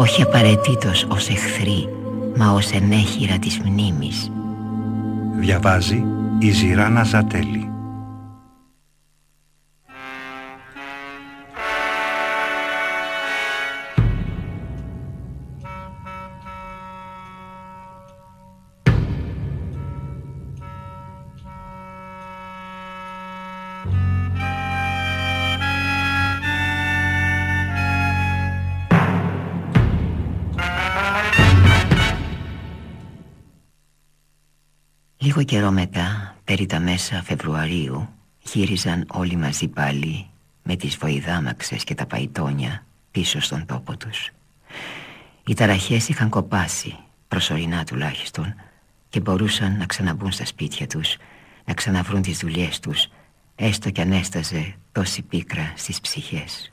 όχι απαραίτητος ως εχθροί, μα ως ενέχειρα της μνήμης. Διαβάζει η Ζηράνα Ζατέλη. Μέσα Φεβρουαρίου, γύριζαν όλοι μαζί πάλι με τις βοηδάμαξες και τα παϊτόνια πίσω στον τόπο τους. Οι ταραχές είχαν κοπάσει, προσωρινά τουλάχιστον, και μπορούσαν να ξαναμπούν στα σπίτια τους, να ξαναβρούν τις δουλειές τους, έστω κι αν έσταζε τόση πίκρα στις ψυχές.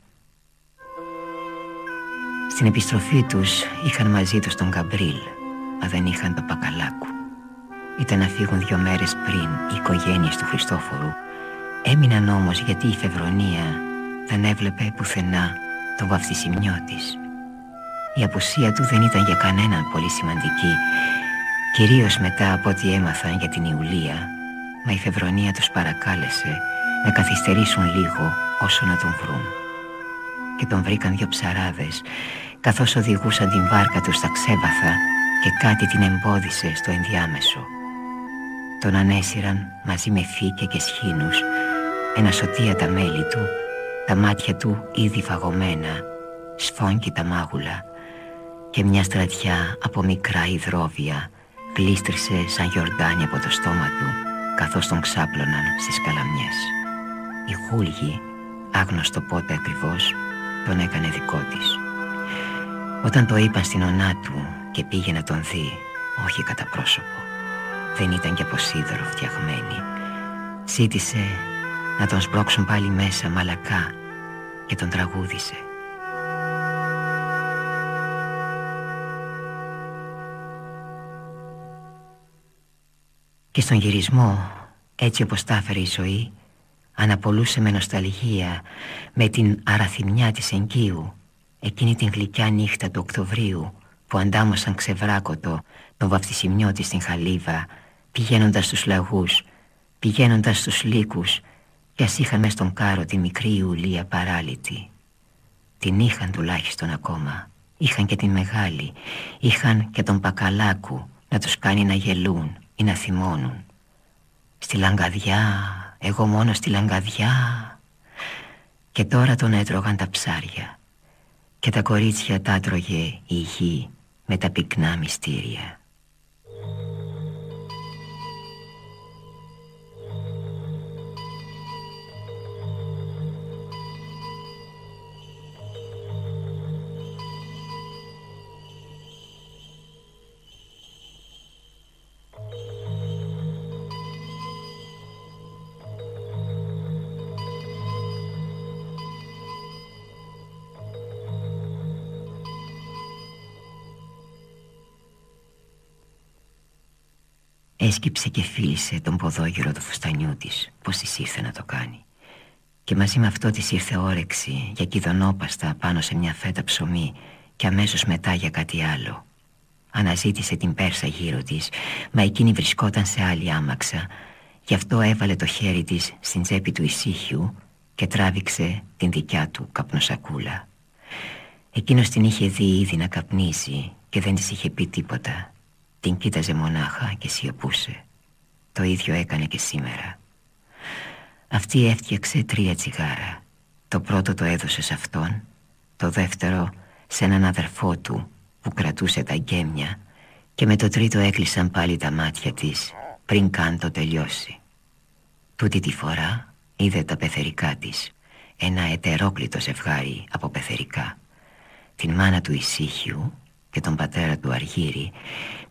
Στην επιστροφή τους είχαν μαζί τους τον Καμπρίλ, μα δεν είχαν το Πακαλάκου ήταν να φύγουν δυο μέρες πριν οι οικογένειες του Χριστόφορου. Έμειναν όμως γιατί η Φεβρονία δεν έβλεπε πουθενά τον βαφτισιμιό της. Η απουσία του δεν ήταν για κανέναν πολύ σημαντική, κυρίως μετά από ό,τι έμαθαν για την Ιουλία, μα η Φεβρονία τους παρακάλεσε να καθυστερήσουν λίγο όσο να τον βρουν. Και τον βρήκαν δυο ψαράδες, καθώς οδηγούσαν την βάρκα τους στα ξέβαθα και κάτι την εμπόδισε στο ενδιάμεσο. Τον ανέσυραν μαζί με φύκια και σχήνους. Ένα σωτία τα μέλη του Τα μάτια του ήδη φαγωμένα Σφόγγι τα μάγουλα. Και μια στρατιά από μικρά υδρόβια Πλήστρισε σαν γιορτάνι από το στόμα του Καθώς τον ξάπλωναν στις καλαμιές. Η γούλγη, άγνωστο πότε ακριβώς Τον έκανε δικό της. Όταν το είπαν στην ονά του Και πήγε να τον δει Όχι κατά πρόσωπο δεν ήταν και από σίδερο φτιαγμένη. Ζήτησε να τον σπρώξουν πάλι μέσα μαλακά και τον τραγούδισε. Και στον γυρισμό, έτσι όπως τα έφερε η ζωή, αναπολούσε με νοσταλγία, με την αραθυμιά της εγκύου, εκείνη την γλυκιά νύχτα του Οκτωβρίου, που αντάμωσαν ξεβράκωτο τον βαφτισιμιό της στην χαλίβα πηγαίνοντας στους λαγούς, πηγαίνοντας στους λύκους κι ας είχαν μες στον κάρο τη μικρή Ιουλία παράλυτη. Την είχαν τουλάχιστον ακόμα, είχαν και την μεγάλη, είχαν και τον Πακαλάκου να τους κάνει να γελούν ή να θυμώνουν. Στη λαγκαδιά, εγώ μόνο στη λαγκαδιά. Και τώρα τον έτρωγαν τα ψάρια και τα κορίτσια τα τρώγε η γη με τα πυκνά μυστήρια. Έσκυψε και φίλησε τον ποδόγυρο του φουστανιού της. Πως της ήρθε να το κάνει. Και μαζί με αυτό της ήρθε όρεξη Για κηδονόπαστα πάνω σε μια φέτα ψωμί Και αμέσως μετά για κάτι άλλο. Αναζήτησε την πέρσα γύρω της Μα εκείνη βρισκόταν σε άλλη άμαξα. Γι' αυτό έβαλε το χέρι της στην τσέπη του ησύχιου Και τράβηξε την δικιά του καπνοσακούλα. Εκείνος την είχε δει ήδη να καπνίσει Και δεν της είχε πει τίποτα την κοίταζε μονάχα και σιωπούσε. Το ίδιο έκανε και σήμερα. Αυτή έφτιαξε τρία τσιγάρα. Το πρώτο το έδωσε σε αυτόν Το δεύτερο σε έναν αδερφό του Που κρατούσε τα γκέμια Και με το τρίτο έκλεισαν πάλι τα μάτια της Πριν καν το τελειώσει. Τούτη τη φορά είδε τα πεθερικά της Ένα ετερόκλητο ζευγάρι από πεθερικά. Την μάνα του ησύχιου και τον πατέρα του Αργύρι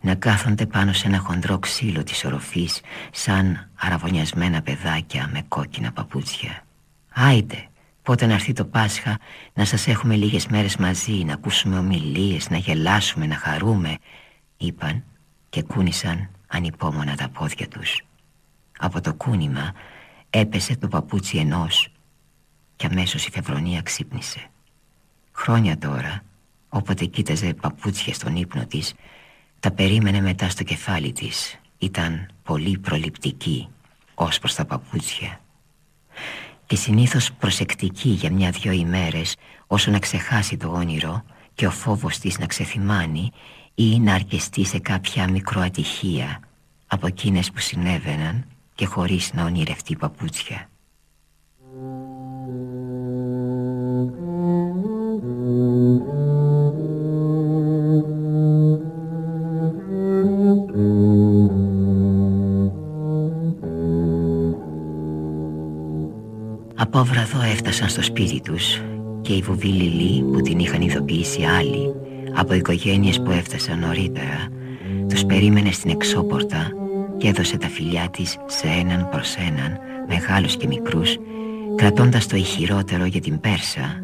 να κάθονται πάνω σε ένα χοντρό ξύλο της οροφής σαν αραβωνιασμένα παιδάκια με κόκκινα παπούτσια. Άιντε, πότε να έρθει το Πάσχα να σας έχουμε λίγες μέρες μαζί, να ακούσουμε ομιλίες, να γελάσουμε, να χαρούμε, είπαν και κούνησαν ανυπόμονα τα πόδια τους. Από το κούνημα έπεσε το παπούτσι ενός και αμέσως η Φεβρονία ξύπνησε. Χρόνια τώρα, όποτε κοίταζε παπούτσια στον ύπνο της, τα περίμενε μετά στο κεφάλι της. Ήταν πολύ προληπτική ως προς τα παπούτσια. Και συνήθως προσεκτική για μια-δυο ημέρες όσο να ξεχάσει το όνειρο και ο φόβος της να ξεθυμάνει ή να αρκεστεί σε κάποια μικροατυχία από εκείνες που συνέβαιναν και χωρίς να ονειρευτεί παπούτσια. Από βραδό έφτασαν στο σπίτι τους και η βουβή Λιλή που την είχαν ειδοποιήσει άλλοι από οικογένειες που έφτασαν νωρίτερα τους περίμενε στην εξώπορτα και έδωσε τα φιλιά της σε έναν προς έναν, μεγάλους και μικρούς, κρατώντας το ηχηρότερο για την Πέρσα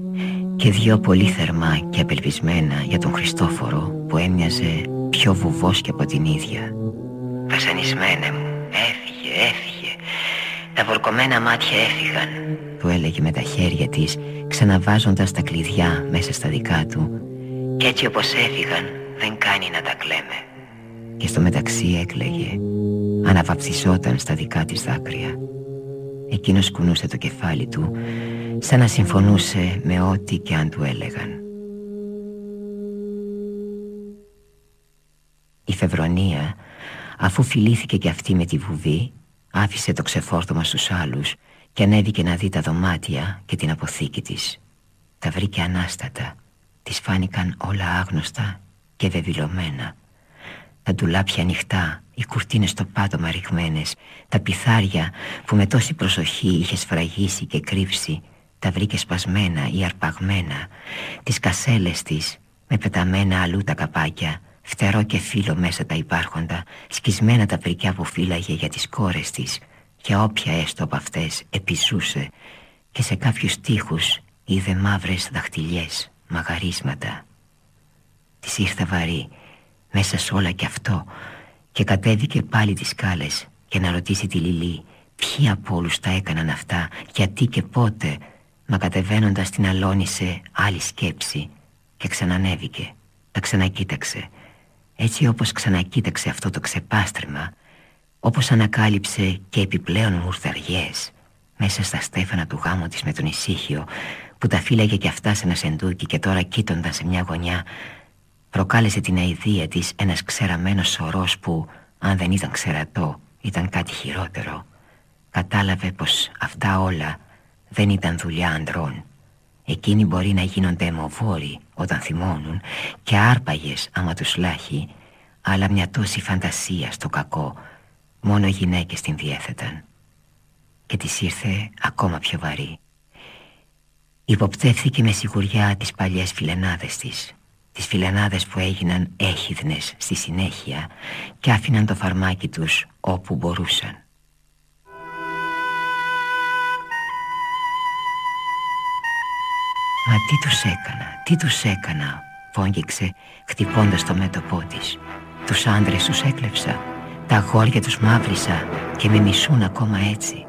και δυο πολύ θερμά και απελπισμένα για τον Χριστόφορο που έμοιαζε πιο βουβός και από την ίδια. «Βασανισμένε μου, έφυγε, έφυγε, τα βορκωμένα μάτια έφυγαν», του έλεγε με τα χέρια της, ξαναβάζοντας τα κλειδιά μέσα στα δικά του. «Κι έτσι όπως έφυγαν δεν κάνει να τα κλαίμε» και στο μεταξύ έκλαιγε αναβαψισόταν στα δικά της δάκρυα. Εκείνος κουνούσε το κεφάλι του σαν να συμφωνούσε με ό,τι και αν του έλεγαν. Η Φεβρονία αφού φιλήθηκε και αυτή με τη βουβή άφησε το ξεφόρτωμα στους άλλους και ανέβηκε να δει τα δωμάτια και την αποθήκη της Τα βρήκε ανάστατα. Της φάνηκαν όλα άγνωστα και βεβηλωμένα. Τα ντουλάπια ανοιχτά, οι κουρτίνες στο πάτωμα ρηγμένες, τα πιθάρια που με τόση προσοχή είχε σφραγίσει και κρύψει, τα βρήκε σπασμένα ή αρπαγμένα, τις κασέλες της με πεταμένα αλλού τα καπάκια, φτερό και φύλλο μέσα τα υπάρχοντα, σκισμένα τα πρικιά που φύλαγε για τις κόρες της, για όποια έστω από αυτές επιζούσε και σε κάποιους τείχους είδε μαύρες δαχτυλιές, μαγαρίσματα. Της ήρθε βαρύ μέσα σε όλα και αυτό και κατέβηκε πάλι τις σκάλες για να ρωτήσει τη Λιλή ποιοι από όλους τα έκαναν αυτά, γιατί και πότε μα κατεβαίνοντας την αλώνησε άλλη σκέψη και ξανανέβηκε, τα ξανακοίταξε έτσι όπως ξανακοίταξε αυτό το ξεπάστρεμα όπως ανακάλυψε και επιπλέον μουρθαριές μέσα στα στέφανα του γάμου της με τον ησύχιο που τα φύλαγε και αυτά σε ένα σεντούκι και τώρα κοίτονταν σε μια γωνιά Προκάλεσε την αηδία της ένας ξεραμένος σωρός που, αν δεν ήταν ξερατό, ήταν κάτι χειρότερο. Κατάλαβε πως αυτά όλα δεν ήταν δουλειά ανδρών. Εκείνοι μπορεί να γίνονται αιμοβόροι όταν θυμώνουν και άρπαγες άμα τους λάχει, αλλά μια τόση φαντασία στο κακό μόνο γυναίκες την διέθεταν. Και της ήρθε ακόμα πιο βαρύ. Υποπτεύθηκε με σιγουριά τις παλιές φιλενάδες της τις φιλενάδες που έγιναν έχιδνες στη συνέχεια και άφηναν το φαρμάκι τους όπου μπορούσαν. Μα τι τους έκανα, τι τους έκανα, φόγγιξε χτυπώντας το μέτωπό της. Τους άντρες τους έκλεψα, τα αγόρια τους μαύρισα και με μισούν ακόμα έτσι.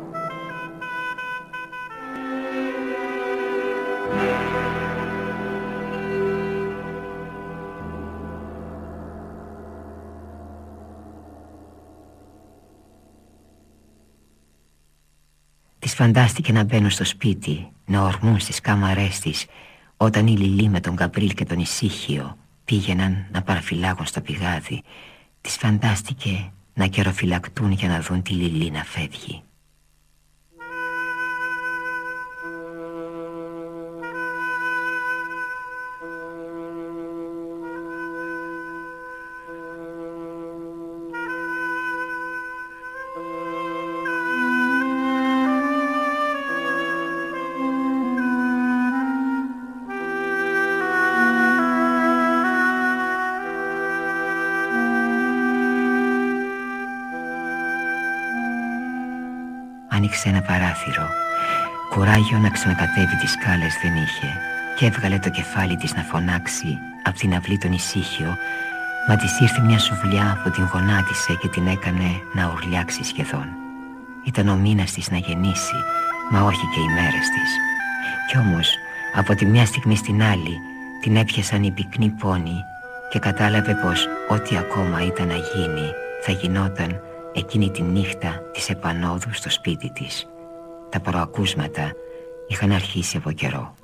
Της φαντάστηκε να μπαίνουν στο σπίτι, να ορμούν στις κάμαρές της όταν η Λιλή με τον Καπρίλ και τον Ισύχιο πήγαιναν να παραφυλάγουν στο πηγάδι. Της φαντάστηκε να καιροφυλακτούν για να δουν τη Λιλή να φεύγει. Άνοιξε ένα παράθυρο. Κουράγιο να ξανακατέβει τις σκάλες δεν είχε και έβγαλε το κεφάλι της να φωνάξει από την αυλή τον ησύχιο μα της ήρθε μια σουβλιά που την γονάτισε και την έκανε να ουρλιάξει σχεδόν. Ήταν ο μήνας της να γεννήσει, μα όχι και οι μέρες της. Κι όμως, από τη μια στιγμή στην άλλη, την έπιασαν οι πυκνοί πόνοι και κατάλαβε πως ό,τι ακόμα ήταν να γίνει θα γινόταν εκείνη τη νύχτα της επανόδου στο σπίτι της. Τα προακούσματα είχαν αρχίσει από καιρό.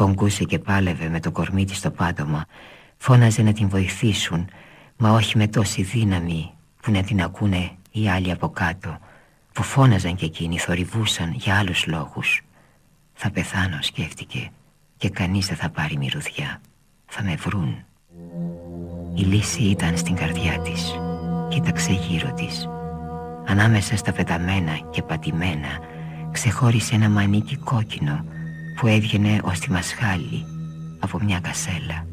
Φογκούσε και πάλευε με το κορμί της στο πάτωμα. Φώναζε να την βοηθήσουν Μα όχι με τόση δύναμη Που να την ακούνε οι άλλοι από κάτω Που φώναζαν και εκείνοι Θορυβούσαν για άλλους λόγους. Θα πεθάνω σκέφτηκε Και κανείς δεν θα πάρει μυρωδιά Θα με βρουν Η λύση ήταν στην καρδιά της. Κοίταξε γύρω της. Ανάμεσα στα πεταμένα και πατημένα Ξεχώρισε ένα μανίκι κόκκινο που έβγαινε ως τη μασχάλη από μια κασέλα.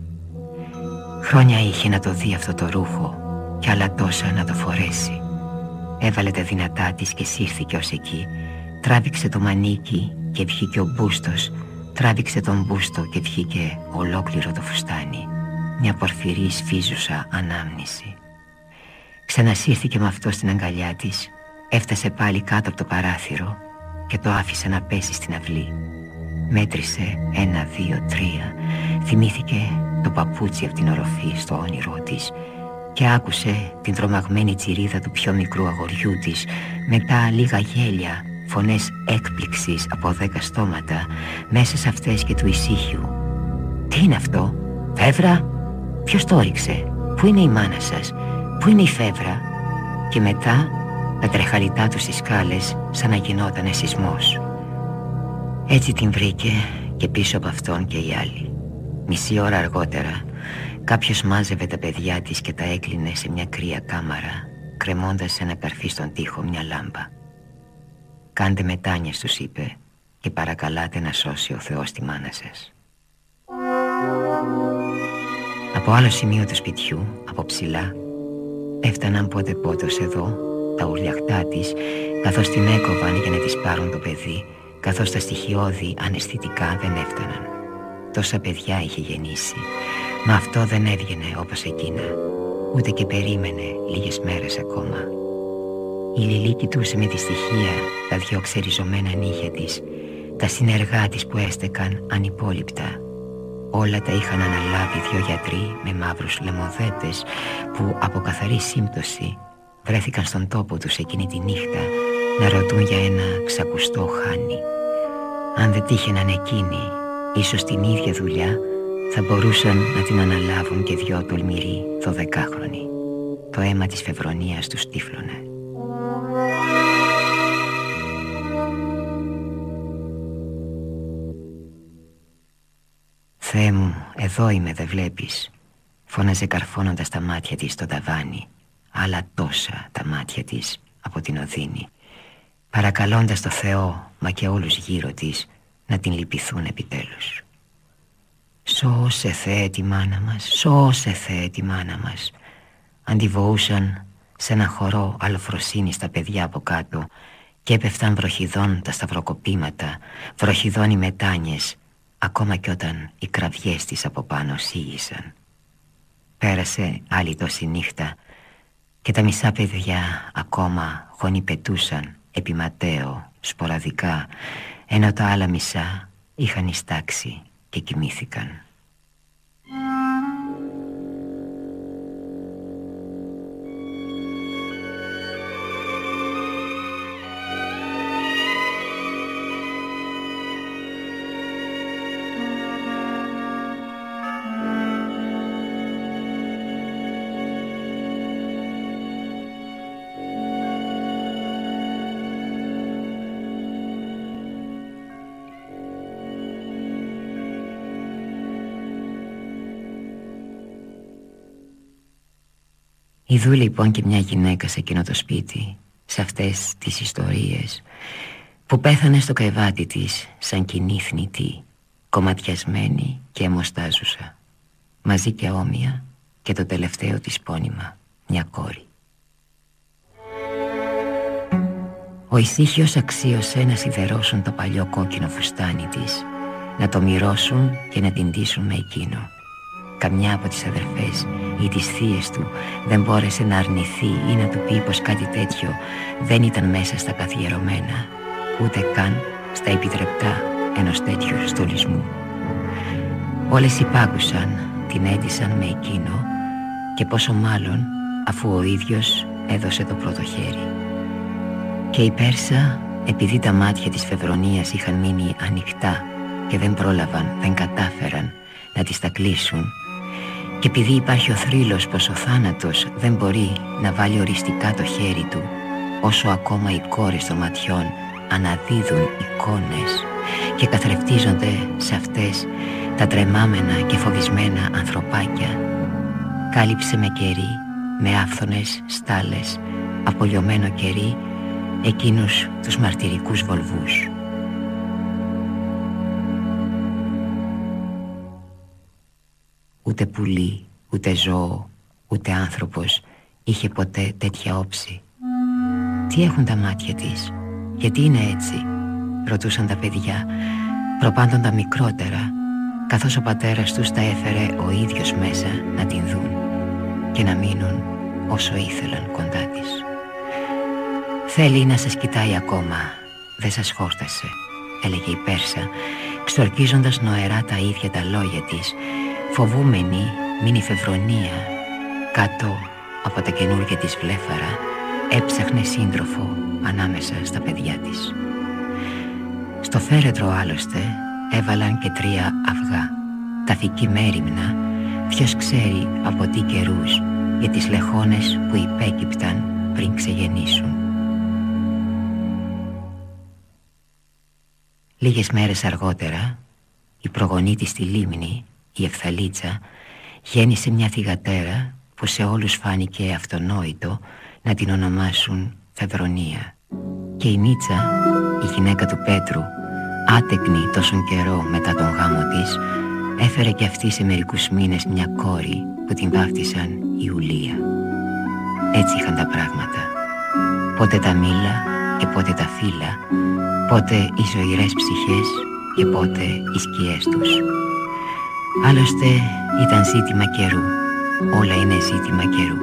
Χρόνια είχε να το δει αυτό το ρούχο και άλλα τόσα να το φορέσει. Έβαλε τα δυνατά της και σύρθηκε ως εκεί. Τράβηξε το μανίκι και βγήκε ο μπούστος. Τράβηξε τον μπούστο και βγήκε ολόκληρο το φουστάνι. Μια πορφυρή σφίζουσα ανάμνηση. Ξανασύρθηκε με αυτό στην αγκαλιά της. Έφτασε πάλι κάτω από το παράθυρο και το άφησε να πέσει στην αυλή. Μέτρησε ένα, δύο, τρία. Θυμήθηκε το παπούτσι από την οροφή στο όνειρό της Και άκουσε την τρομαγμένη τσιρίδα του πιο μικρού αγοριού της Μετά λίγα γέλια, φωνές έκπληξης από δέκα στόματα Μέσα σε αυτές και του ησύχιου. Τι είναι αυτό, φεύρα, ποιος το έριξε, πού είναι η μάνα σας, πού είναι η φεύρα; Και μετά τα τρεχαλιτά του στις σκάλες σαν να γινόταν σεισμός έτσι την βρήκε και πίσω από αυτόν και οι άλλοι. Μισή ώρα αργότερα κάποιος μάζευε τα παιδιά της και τα έκλεινε σε μια κρύα κάμαρα κρεμώντας ένα καρφί στον τοίχο μια λάμπα. «Κάντε μετάνιες» τους είπε και παρακαλάτε να σώσει ο Θεός τη μάνα σας. Από άλλο σημείο του σπιτιού, από ψηλά, έφταναν πότε πότε εδώ τα ουρλιαχτά της καθώς την έκοβαν για να της πάρουν το παιδί καθώς τα στοιχειώδη αναισθητικά δεν έφταναν. Τόσα παιδιά είχε γεννήσει, μα αυτό δεν έβγαινε όπως εκείνα, ούτε και περίμενε λίγες μέρες ακόμα. Η Λιλή κοιτούσε με τη στοιχεία τα δυο ξεριζωμένα νύχια της, τα συνεργά της που έστεκαν ανυπόλοιπτα. Όλα τα είχαν αναλάβει δυο γιατροί με μαύρους λεμοδέτες που από καθαρή σύμπτωση βρέθηκαν στον τόπο τους εκείνη τη νύχτα να ρωτούν για ένα ξακουστό χάνι. Αν δεν τύχαιναν εκείνοι, ίσως την ίδια δουλειά θα μπορούσαν να την αναλάβουν και δυο τολμηροί δωδεκάχρονοι. Το αίμα της φευρονίας τους τύφλωνε. «Θεέ μου, εδώ είμαι, δεν βλέπεις» φώναζε καρφώνοντας τα μάτια της στο ταβάνι άλλα τόσα τα μάτια της από την οδύνη παρακαλώντας το Θεό μα και όλους γύρω της να την λυπηθούν επιτέλους. Σώσε Θεέ τη μάνα μας, σώσε Θεέ τη μάνα μας Αντιβοούσαν σε ένα χορό αλφροσύνη στα παιδιά από κάτω και έπεφταν βροχιδών τα σταυροκοπήματα, βροχιδών οι μετάνιες ακόμα κι όταν οι κραυγές της από πάνω σίγησαν. Πέρασε άλλη τόση νύχτα και τα μισά παιδιά ακόμα χωνιπετούσαν επιματέω, σποραδικά, ενώ τα άλλα μισά είχαν ιστάξει και κοιμήθηκαν. Ιδού λοιπόν και μια γυναίκα σε εκείνο το σπίτι Σε αυτές τις ιστορίες Που πέθανε στο κρεβάτι της Σαν κοινή θνητή Κομματιασμένη και αιμοστάζουσα Μαζί και όμοια Και το τελευταίο της πόνημα Μια κόρη. Ο ησύχιος αξίωσε να σιδερώσουν το παλιό κόκκινο φουστάνι της Να το μοιρώσουν και να την τύσουν με εκείνο Καμιά από τις αδερφές ή τις θείες του δεν μπόρεσε να αρνηθεί ή να του πει πως κάτι τέτοιο δεν ήταν μέσα στα καθιερωμένα ούτε καν στα επιτρεπτά ενός τέτοιου στολισμού. Όλες υπάκουσαν, την έντυσαν με εκείνο και πόσο μάλλον αφού ο ίδιος έδωσε το πρώτο χέρι. Και η Πέρσα, επειδή τα μάτια της Φεβρονίας είχαν μείνει ανοιχτά και δεν πρόλαβαν, δεν κατάφεραν να τις τα κλείσουν και επειδή υπάρχει ο θρύλος πως ο θάνατος δεν μπορεί να βάλει οριστικά το χέρι του όσο ακόμα οι κόρες των ματιών αναδίδουν εικόνες και καθρεφτίζονται σε αυτές τα τρεμάμενα και φοβισμένα ανθρωπάκια κάλυψε με κερί, με άφθονες στάλες, απολιωμένο κερί εκείνους τους μαρτυρικούς βολβούς. Ούτε πουλί, ούτε ζώο, ούτε άνθρωπος είχε ποτέ τέτοια όψη. Τι έχουν τα μάτια της, γιατί είναι έτσι, ρωτούσαν τα παιδιά, προπάντων τα μικρότερα, καθώς ο πατέρας τους τα έφερε ο ίδιος μέσα να την δουν και να μείνουν όσο ήθελαν κοντά της. Θέλει να σας κοιτάει ακόμα, δεν σας χόρτασε, έλεγε η Πέρσα, ξορκίζοντας νοερά τα ίδια τα λόγια της Φοβούμενη μην η φευρονία κάτω από τα καινούργια της βλέφαρα έψαχνε σύντροφο ανάμεσα στα παιδιά της. Στο φέρετρο άλλωστε έβαλαν και τρία αυγά, τα θική μέρημνα, ποιος ξέρει από τι καιρούς για τις λεχόνες που υπέκυπταν πριν ξεγεννήσουν. Λίγες μέρες αργότερα, η προγονή της στη Λίμνη η Ευθαλίτσα γέννησε μια θυγατέρα που σε όλους φάνηκε αυτονόητο να την ονομάσουν Φεβρονία. Και η Νίτσα, η γυναίκα του Πέτρου, άτεκνη τόσον καιρό μετά τον γάμο της, έφερε και αυτή σε μερικούς μήνες μια κόρη που την βάφτισαν Ιουλία. Έτσι είχαν τα πράγματα. Πότε τα μήλα και πότε τα φύλλα, πότε οι ζωηρές ψυχές και πότε οι σκιές τους. Άλλωστε ήταν ζήτημα καιρού. Όλα είναι ζήτημα καιρού.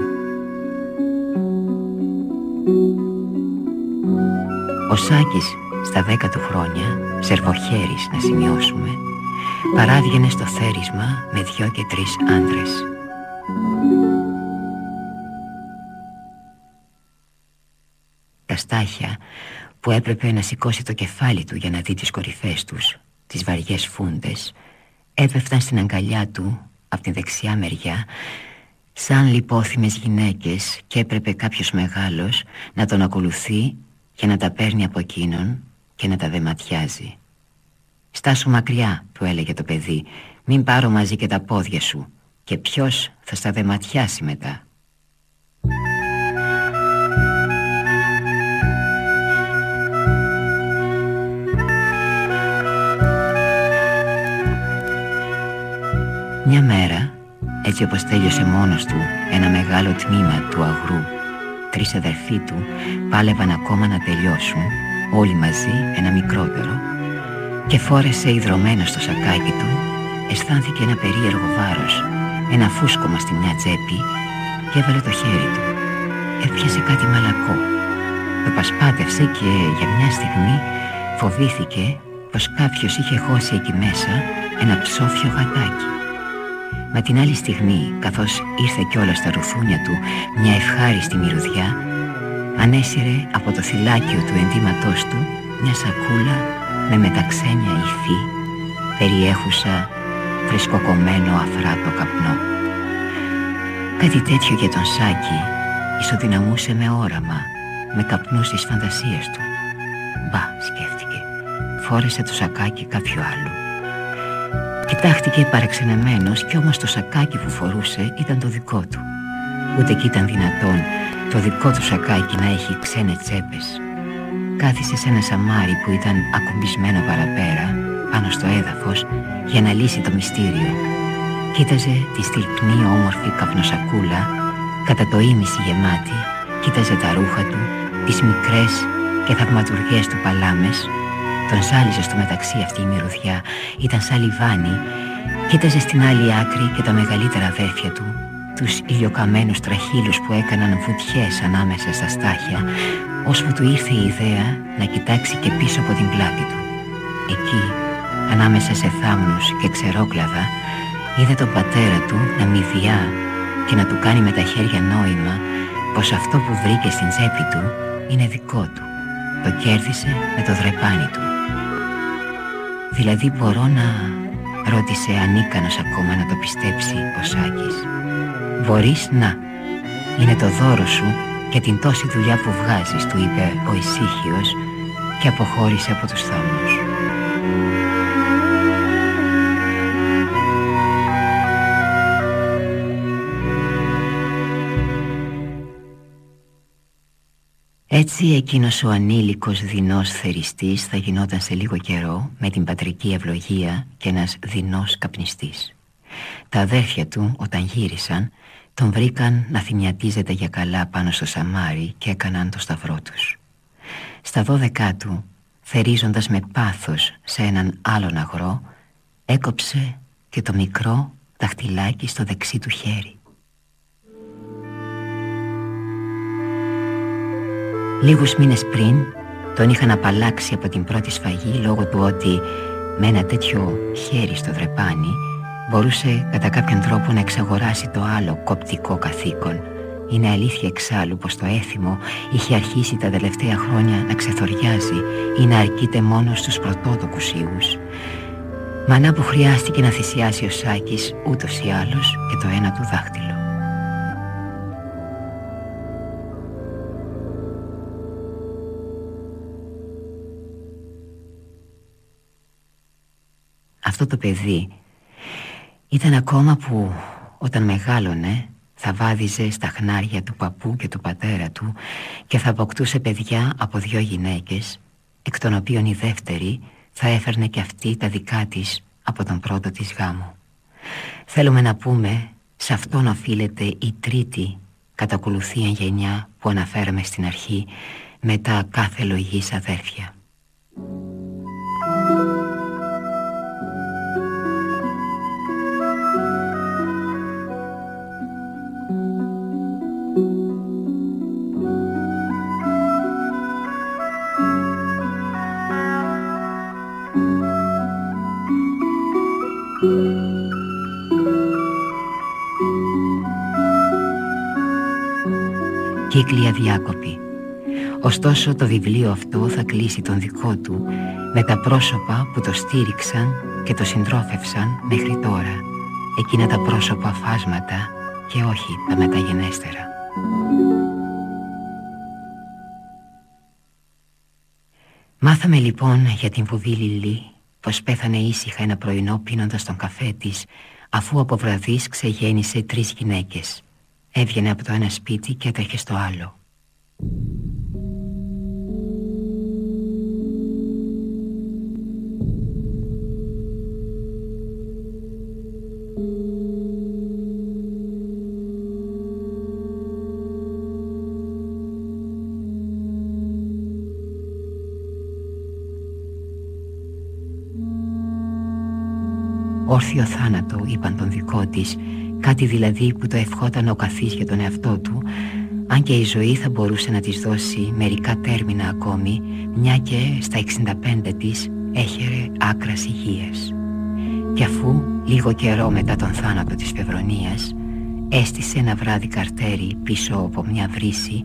Ο Σάκης στα δέκα του χρόνια Σερβοχέρης να σημειώσουμε Παράδιενε στο θέρισμα με δυο και τρεις άντρες Τα στάχια που έπρεπε να σηκώσει το κεφάλι του για να δει τις κορυφές τους Τις βαριές φούντες έπεφταν στην αγκαλιά του από την δεξιά μεριά σαν λιπόθυμες γυναίκες και έπρεπε κάποιος μεγάλος να τον ακολουθεί και να τα παίρνει από εκείνον και να τα δεματιάζει. «Στάσου μακριά», του έλεγε το παιδί, «μην πάρω μαζί και τα πόδια σου και ποιος θα στα δεματιάσει μετά». Μια μέρα, έτσι όπως τέλειωσε μόνος του ένα μεγάλο τμήμα του αγρού, τρεις αδερφοί του πάλευαν ακόμα να τελειώσουν, όλοι μαζί ένα μικρότερο, και φόρεσε ιδρωμένο στο σακάκι του, αισθάνθηκε ένα περίεργο βάρος, ένα φούσκωμα στη μια τσέπη και έβαλε το χέρι του. Έπιασε κάτι μαλακό. Το πασπάτευσε και για μια στιγμή φοβήθηκε πως κάποιος είχε χώσει εκεί μέσα ένα ψόφιο γατάκι. Μα την άλλη στιγμή, καθώς ήρθε κιόλας στα ρουθούνια του μια ευχάριστη μυρωδιά, ανέσυρε από το θυλάκιο του ενδύματός του μια σακούλα με μεταξένια υφή, περιέχουσα φρεσκοκομμένο αφράτο καπνό. Κάτι τέτοιο για τον Σάκη ισοδυναμούσε με όραμα, με καπνούς στις φαντασίες του. Μπα, σκέφτηκε, φόρεσε το σακάκι κάποιου άλλου. Κοιτάχτηκε παρεξενεμένος κι όμως το σακάκι που φορούσε ήταν το δικό του. Ούτε κι ήταν δυνατόν το δικό του σακάκι να έχει ξένες τσέπες. Κάθισε σε ένα σαμάρι που ήταν ακουμπισμένο παραπέρα, πάνω στο έδαφος, για να λύσει το μυστήριο. Κοίταζε τη στυλπνή όμορφη καπνοσακούλα, κατά το ίμιση γεμάτη, κοίταζε τα ρούχα του, τις μικρές και θαυματουργές του παλάμες, τον ζάλιζε στο μεταξύ αυτή η μυρωδιά, ήταν σαν λιβάνι, κοίταζε στην άλλη άκρη και τα μεγαλύτερα αδέρφια του, τους ηλιοκαμένους τραχύλους που έκαναν βουτιές ανάμεσα στα στάχια, ώσπου του ήρθε η ιδέα να κοιτάξει και πίσω από την πλάτη του. Εκεί, ανάμεσα σε θάμνους και ξερόκλαδα, είδε τον πατέρα του να μηδιά και να του κάνει με τα χέρια νόημα πως αυτό που βρήκε στην τσέπη του είναι δικό του. Το κέρδισε με το δρεπάνι του. Δηλαδή μπορώ να... ρώτησε ανίκανος ακόμα να το πιστέψει ο Σάκης. Μπορείς να. Είναι το δώρο σου και την τόση δουλειά που βγάζεις, του είπε ο ησύχιος και αποχώρησε από τους θάμνους. Έτσι εκείνος ο ανήλικος δεινός θεριστής θα γινόταν σε λίγο καιρό με την πατρική ευλογία και ένας δεινός καπνιστής. Τα αδέρφια του όταν γύρισαν τον βρήκαν να θυμιατίζεται για καλά πάνω στο σαμάρι και έκαναν το σταυρό τους. Στα δώδεκά του, θερίζοντας με πάθος σε έναν άλλον αγρό, έκοψε και το μικρό δαχτυλάκι στο δεξί του χέρι. Λίγους μήνες πριν τον είχαν απαλλάξει από την πρώτη σφαγή λόγω του ότι με ένα τέτοιο χέρι στο δρεπάνι μπορούσε κατά κάποιον τρόπο να εξαγοράσει το άλλο κοπτικό καθήκον. Είναι αλήθεια εξάλλου πως το έθιμο είχε αρχίσει τα τελευταία χρόνια να ξεθοριάζει ή να αρκείται μόνο στους πρωτότοκους ιούς. Μανά που χρειάστηκε να θυσιάσει ο Σάκης ούτως ή άλλως και το ένα του δάχτυλο. Αυτό το παιδί ήταν ακόμα που όταν μεγάλωνε θα βάδιζε στα χνάρια του παππού και του πατέρα του και θα αποκτούσε παιδιά από δυο γυναίκες εκ των οποίων η δεύτερη θα έφερνε και αυτή τα δικά της από τον πρώτο της γάμο. Θέλουμε να πούμε σε αυτόν οφείλεται η τρίτη κατακολουθία γενιά που αναφέραμε στην αρχή με τα κάθε λογής αδέρφια. Κύκλοι αδιάκοποι. Ωστόσο το βιβλίο αυτό θα κλείσει τον δικό του με τα πρόσωπα που το στήριξαν και το συντρόφευσαν μέχρι τώρα. Εκείνα τα πρόσωπα φάσματα και όχι τα μεταγενέστερα. Μάθαμε λοιπόν για την βουδή Λιλή πως πέθανε ήσυχα ένα πρωινό πίνοντας τον καφέ της αφού από βραδείς ξεγέννησε τρεις γυναίκες Έβγαινε από το ένα σπίτι και έτρεχε στο άλλο. Όρθιο θάνατο, είπαν τον δικό της Κάτι δηλαδή που το ευχόταν ο καθής για τον εαυτό του αν και η ζωή θα μπορούσε να της δώσει μερικά τέρμινα ακόμη μια και στα 65 της έχερε άκρας υγείας. Και αφού λίγο καιρό μετά τον θάνατο της Φευρονίας έστησε ένα βράδυ καρτέρι πίσω από μια βρύση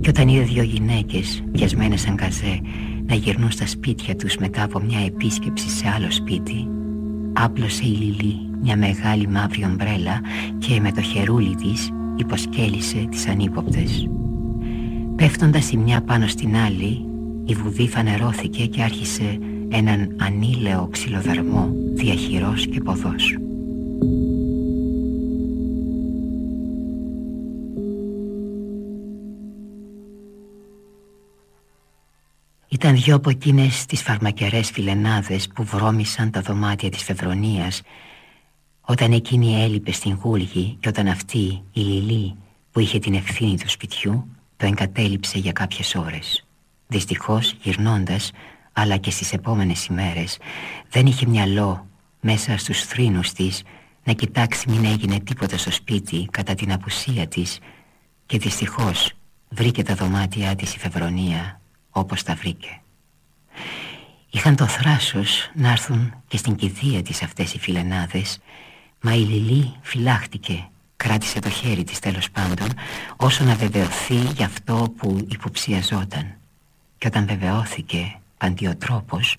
και όταν είδε δύο γυναίκες πιασμένες σαν καζέ να γυρνούν στα σπίτια τους μετά από μια επίσκεψη σε άλλο σπίτι άπλωσε η Λιλή μια μεγάλη μαύρη ομπρέλα και με το χερούλι της υποσκέλισε τις ανύποπτες. Πέφτοντας η μια πάνω στην άλλη, η βουδή φανερώθηκε και άρχισε έναν ανήλαιο ξυλοδαρμό διαχειρός και ποδός. Ήταν δυο από εκείνες τις φαρμακερές φιλενάδες που βρώμισαν τα δωμάτια της Φεβρονίας όταν εκείνη έλειπε στην Γούλγη και όταν αυτή, η Λιλή, που είχε την ευθύνη του σπιτιού, το εγκατέλειψε για κάποιες ώρες. Δυστυχώς, γυρνώντας, αλλά και στις επόμενες ημέρες, δεν είχε μυαλό μέσα στους θρήνους της να κοιτάξει μην έγινε τίποτα στο σπίτι κατά την απουσία της και δυστυχώς βρήκε τα δωμάτια της η Φεβρονία όπως τα βρήκε. Είχαν το θράσος να έρθουν και στην κηδεία της αυτές οι φιλενάδες Μα η Λιλή φυλάχτηκε Κράτησε το χέρι της τέλος πάντων Όσο να βεβαιωθεί για αυτό που υποψιαζόταν. Και όταν βεβαιώθηκε παντιοτρόπος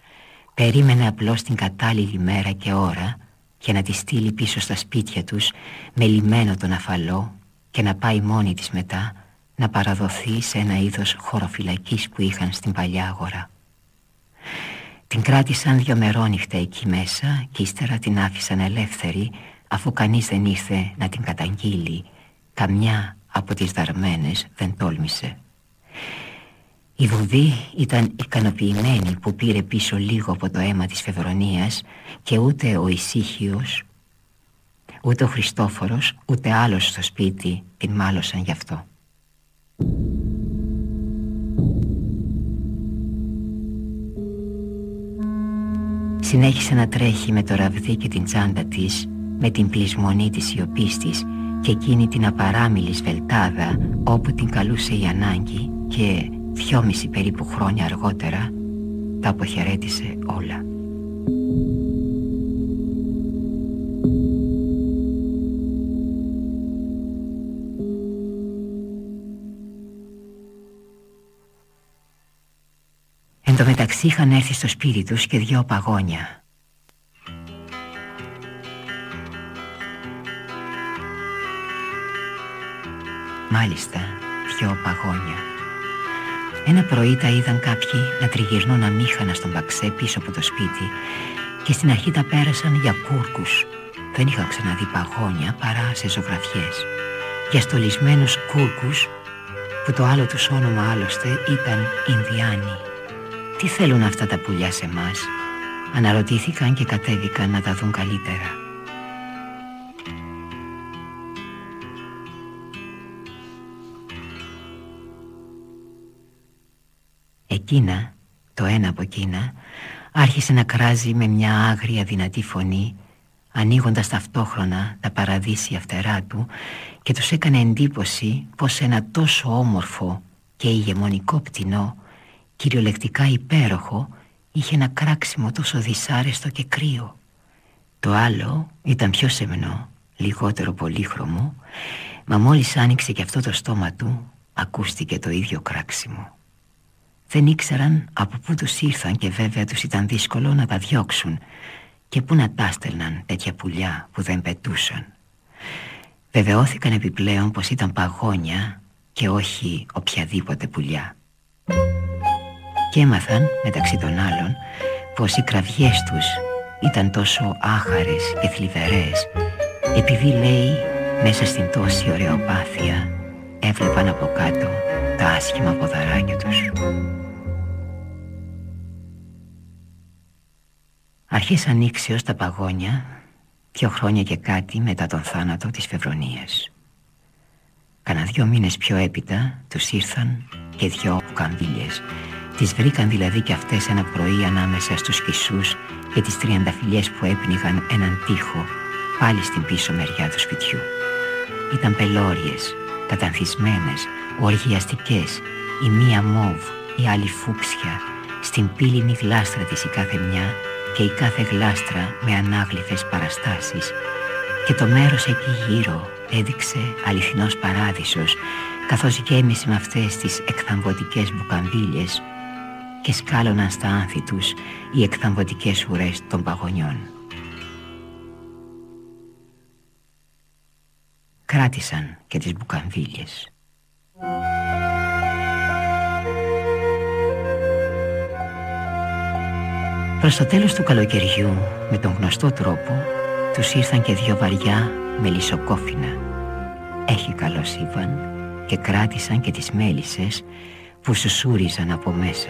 Περίμενε απλώς την κατάλληλη μέρα και ώρα Και να τη στείλει πίσω στα σπίτια τους Με λιμένο τον αφαλό Και να πάει μόνη της μετά Να παραδοθεί σε ένα είδος χωροφυλακής που είχαν στην παλιά αγορά. Την κράτησαν δυο μερόνυχτα εκεί μέσα και ύστερα την άφησαν ελεύθερη αφού κανείς δεν ήρθε να την καταγγείλει καμιά από τις δαρμένες δεν τόλμησε. Η Βουδή ήταν ικανοποιημένη που πήρε πίσω λίγο από το αίμα της Φεβρονίας και ούτε ο Ησύχιος ούτε ο Χριστόφορος ούτε άλλος στο σπίτι την μάλωσαν γι' αυτό. Συνέχισε να τρέχει με το ραβδί και την τσάντα της με την πλεισμονή της σιωπής της και εκείνη την απαράμιλη σβελτάδα όπου την καλούσε η ανάγκη και δυόμιση περίπου χρόνια αργότερα τα αποχαιρέτησε όλα. Εν τω μεταξύ είχαν έρθει στο σπίτι τους και δυο παγόνια Μάλιστα, δυο παγόνια. Ένα πρωί τα είδαν κάποιοι να τριγυρνούν αμήχανα στον παξέ πίσω από το σπίτι Και στην αρχή τα πέρασαν για κούρκους. Δεν είχαν ξαναδεί παγόνια παρά σε ζωγραφιές. Για στολισμένους κούρκους που το άλλο τους όνομα άλλωστε ήταν Ινδιάνοι. Τι θέλουν αυτά τα πουλιά σε μας Αναρωτήθηκαν και κατέβηκαν να τα δουν καλύτερα εκείνα, το ένα από εκείνα, άρχισε να κράζει με μια άγρια δυνατή φωνή, ανοίγοντας ταυτόχρονα τα παραδείσια φτερά του και τους έκανε εντύπωση πως ένα τόσο όμορφο και ηγεμονικό πτηνό, κυριολεκτικά υπέροχο, είχε ένα κράξιμο τόσο δυσάρεστο και κρύο. Το άλλο ήταν πιο σεμνό, λιγότερο πολύχρωμο, μα μόλις άνοιξε και αυτό το στόμα του, ακούστηκε το ίδιο κράξιμο. Δεν ήξεραν από πού τους ήρθαν και βέβαια τους ήταν δύσκολο να τα διώξουν και πού να τα στέλναν τέτοια πουλιά που δεν πετούσαν. Βεβαιώθηκαν επιπλέον πως ήταν παγόνια και όχι οποιαδήποτε πουλιά. Και έμαθαν μεταξύ των άλλων πως οι κραυγές τους ήταν τόσο άχαρες και θλιβερές επειδή λέει μέσα στην τόση ωραιοπάθεια έβλεπαν από κάτω τα άσχημα ποδαράκια τους. Αρχής ανοίξεως τα παγόνια Δύο χρόνια και κάτι μετά τον θάνατο της Φεβρονίας Κάνα δυο μήνες πιο έπειτα Τους ήρθαν και δυο καμπύλες Τις βρήκαν δηλαδή και αυτές ένα πρωί Ανάμεσα στους κισούς Και τις τριανταφυλιές που έπνιγαν έναν τοίχο Πάλι στην πίσω μεριά του σπιτιού. Ήταν πελώριες Κατανθισμένες Οργιαστικές Η μία μόβ Η άλλη φούξια Στην πύληνη γλάστρα της η κάθε μια και η κάθε γλάστρα με ανάγλυφες παραστάσεις και το μέρος εκεί γύρω έδειξε αληθινός παράδεισος καθώς γέμισε με αυτές τις εκθαμβωτικές μπουκαμβίλες και σκάλωναν στα άνθη τους οι εκθαμβωτικές ουρές των παγωνιών. Κράτησαν και τις μπουκαμβίλες. Προς το τέλος του καλοκαιριού, με τον γνωστό τρόπο, τους ήρθαν και δυο βαριά μελισσοκόφινα. Έχει καλώς είπαν και κράτησαν και τις μέλισσες που σουσούριζαν από μέσα.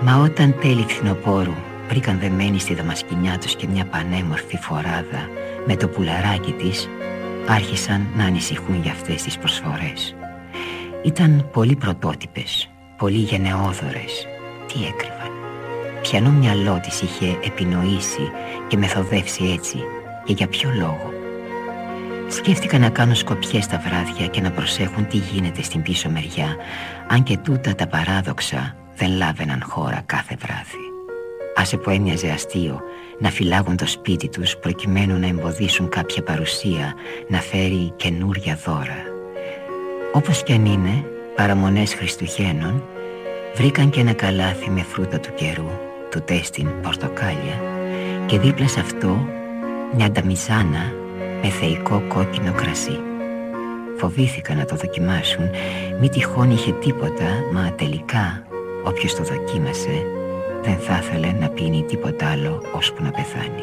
Μα όταν τέλη φθινοπόρου βρήκαν δεμένη στη δαμασκηνιά τους και μια πανέμορφη φοράδα με το πουλαράκι της, άρχισαν να ανησυχούν για αυτές τις προσφορές. Ήταν πολύ πρωτότυπες, πολύ γενναιόδορες. Τι έκρυβαν. Ποιανό μυαλό της είχε επινοήσει και μεθοδεύσει έτσι και για ποιο λόγο. Σκέφτηκαν να κάνουν σκοπιές τα βράδια και να προσέχουν τι γίνεται στην πίσω μεριά, αν και τούτα τα παράδοξα δεν λάβαιναν χώρα κάθε βράδυ. Άσε που έμοιαζε αστείο να φυλάγουν το σπίτι τους προκειμένου να εμποδίσουν κάποια παρουσία να φέρει καινούρια δώρα. Όπως κι αν είναι, παραμονές Χριστουγέννων βρήκαν και ένα καλάθι με φρούτα του καιρού, του τέστην πορτοκάλια και δίπλα σε αυτό μια νταμιζάνα με θεϊκό κόκκινο κρασί. Φοβήθηκαν να το δοκιμάσουν, μη τυχόν είχε τίποτα, μα τελικά όποιος το δοκίμασε δεν θα ήθελε να πίνει τίποτα άλλο ώσπου να πεθάνει.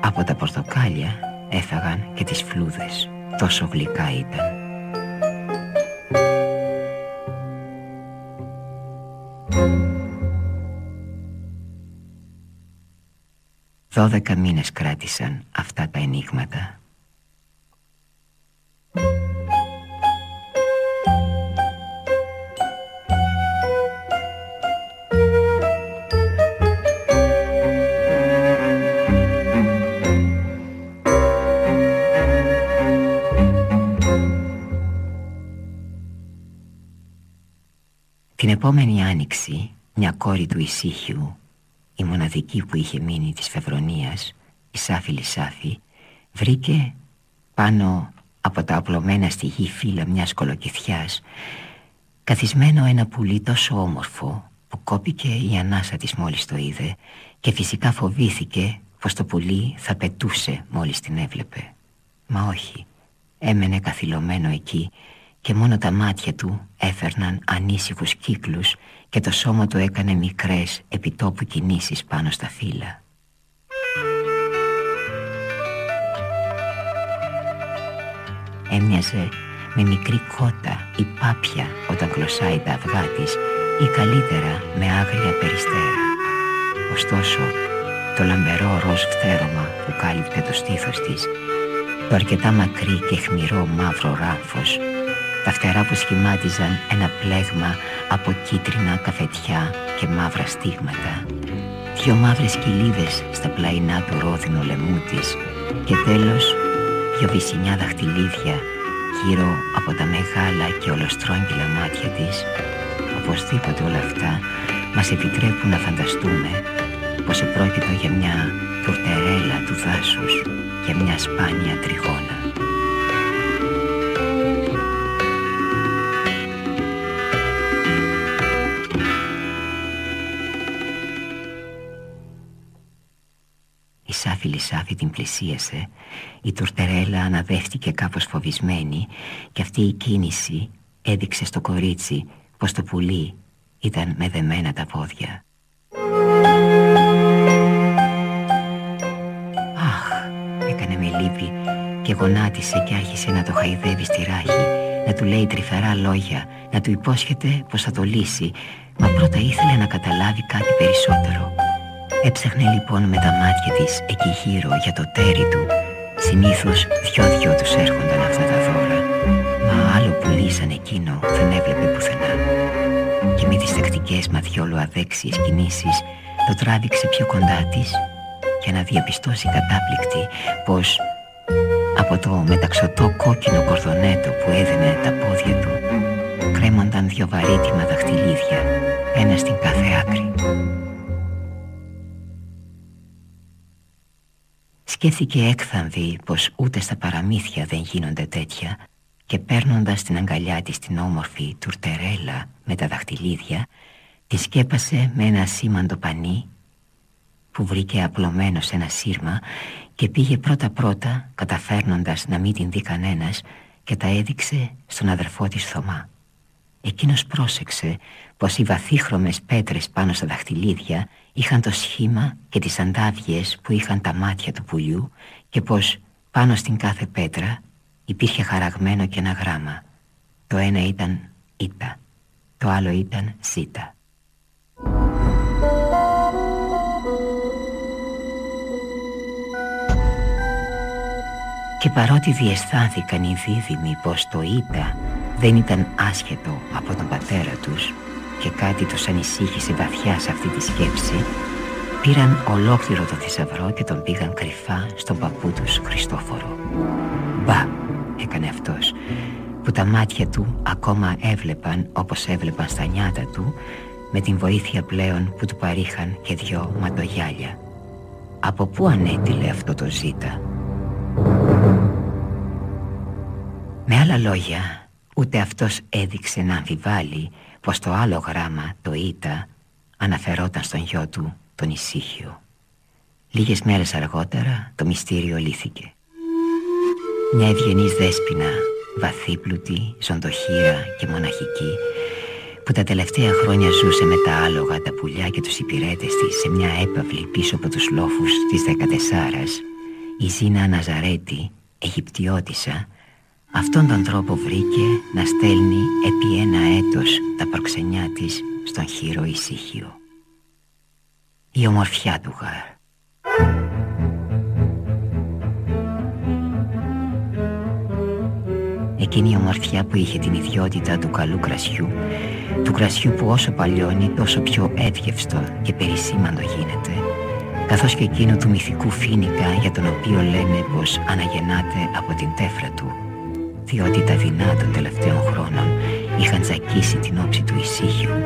Από τα πορτοκάλια έφαγαν και τις φλούδες, τόσο γλυκά ήταν. Δώδεκα μήνες κράτησαν αυτά τα ενίγματα. Την επόμενη άνοιξη μια κόρη του Ισύχιου η μοναδική που είχε μείνει της Φεβρονίας, η Σάφη Λισάφη, βρήκε πάνω από τα απλωμένα στη γη φύλλα μιας κολοκυθιάς καθισμένο ένα πουλί τόσο όμορφο που κόπηκε η ανάσα της μόλις το είδε και φυσικά φοβήθηκε πως το πουλί θα πετούσε μόλις την έβλεπε. Μα όχι, έμενε καθυλωμένο εκεί και μόνο τα μάτια του έφερναν ανήσυχους κύκλους και το σώμα του έκανε μικρές επιτόπου κινήσεις πάνω στα φύλλα. Έμοιαζε με μικρή κότα ή πάπια όταν κλωσάει τα αυγά της ή καλύτερα με άγρια περιστέρα. Ωστόσο, το λαμπερό ροζ φθέρωμα που κάλυπτε το στήθος της, το αρκετά μακρύ και χμηρό μαύρο ράφος τα φτερά που σχημάτιζαν ένα πλέγμα από κίτρινα καφετιά και μαύρα στίγματα. Δυο μαύρες κοιλίδες στα πλαϊνά του ρόδινο λαιμού της. Και τέλος δυο βυσινιά δαχτυλίδια γύρω από τα μεγάλα και ολοστρόγγυλα μάτια της. Οπωσδήποτε όλα αυτά μας επιτρέπουν να φανταστούμε πως επρόκειτο για μια τουρτερέλα του δάσους για μια σπάνια τριγώνα Σάφη Λισάφη την πλησίασε Η τουρτερέλα αναδέχτηκε κάπως φοβισμένη Και αυτή η κίνηση έδειξε στο κορίτσι Πως το πουλί ήταν με δεμένα τα πόδια. Αχ, έκανε με λύπη Και γονάτισε και άρχισε να το χαϊδεύει στη ράχη Να του λέει τρυφερά λόγια Να του υπόσχεται πως θα το λύσει Μα πρώτα ήθελε να καταλάβει κάτι περισσότερο Έψαχνε λοιπόν με τα μάτια της εκεί γύρω για το τέρι του. Συνήθως δυο-δυο τους έρχονταν αυτά τα δώρα. Μα άλλο πουλί σαν εκείνο δεν έβλεπε πουθενά. Και με τις τακτικές μα διόλου αδέξιες κινήσεις Το τράβηξε πιο κοντά της Και να διαπιστώσει κατάπληκτη πως από το μεταξωτό κόκκινο κορδονέτο που έδαινε τα πόδια του κρέμονταν δυο βαρύτιμα δαχτυλίδια, ένα στην κάθε άκρη. Σκέφτηκε έκθαμβη πως ούτε στα παραμύθια δεν γίνονται τέτοια και παίρνοντας την αγκαλιά της την όμορφη τουρτερέλα με τα δαχτυλίδια τη σκέπασε με ένα σήμαντο πανί που βρήκε απλωμένο σε ένα σύρμα και πήγε πρώτα πρώτα καταφέρνοντας να μην την δει κανένας και τα έδειξε στον αδερφό της Θωμά. Εκείνος πρόσεξε πως οι βαθύχρωμες πέτρες πάνω στα δαχτυλίδια είχαν το σχήμα και τις αντάβιες που είχαν τα μάτια του πουλιού και πως πάνω στην κάθε πέτρα υπήρχε χαραγμένο και ένα γράμμα. Το ένα ήταν «Ήτα», το άλλο ήταν «Ζήτα». Και παρότι διαισθάνθηκαν οι δίδυμοι πως το «Ήτα» δεν ήταν άσχετο από τον πατέρα τους, και κάτι τους ανησύχησε βαθιά σε αυτή τη σκέψη, πήραν ολόκληρο το θησαυρό και τον πήγαν κρυφά στον παππού τους Χριστόφορο. «Μπα», έκανε αυτός, που τα μάτια του ακόμα έβλεπαν όπως έβλεπαν στα νιάτα του με την βοήθεια πλέον που του παρήχαν και δυο ματογιάλια. Από πού ανέτειλε αυτό το ζήτα; Με άλλα λόγια, ούτε αυτός έδειξε να αμφιβάλλει πως το άλλο γράμμα, το Ήτα, αναφερόταν στον γιο του, τον Ησύχιο. Λίγες μέρες αργότερα το μυστήριο λύθηκε. Μια ευγενής δέσποινα, βαθύπλουτη, ζωντοχύρα και μοναχική, που τα τελευταία χρόνια ζούσε με τα άλογα, τα πουλιά και τους υπηρέτες της σε μια έπαυλη πίσω από τους λόφους της Δεκατεσσάρας, η Ζήνα Ναζαρέτη, Αιγυπτιώτισσα, αυτόν τον τρόπο βρήκε να στέλνει επί ένα έτος τα προξενιά της στον χείρο ησύχιο. Η ομορφιά του γάρ. Εκείνη η ομορφιά που είχε την ιδιότητα του καλού κρασιού του κρασιού που όσο παλιώνει τόσο πιο εύγευστο και περισήμαντο γίνεται καθώς και εκείνο του μυθικού φίνικα για τον οποίο λένε πως αναγεννάται από την τέφρα του διότι τα δεινά των τελευταίων χρόνων είχαν τζακίσει την όψη του ησύχιου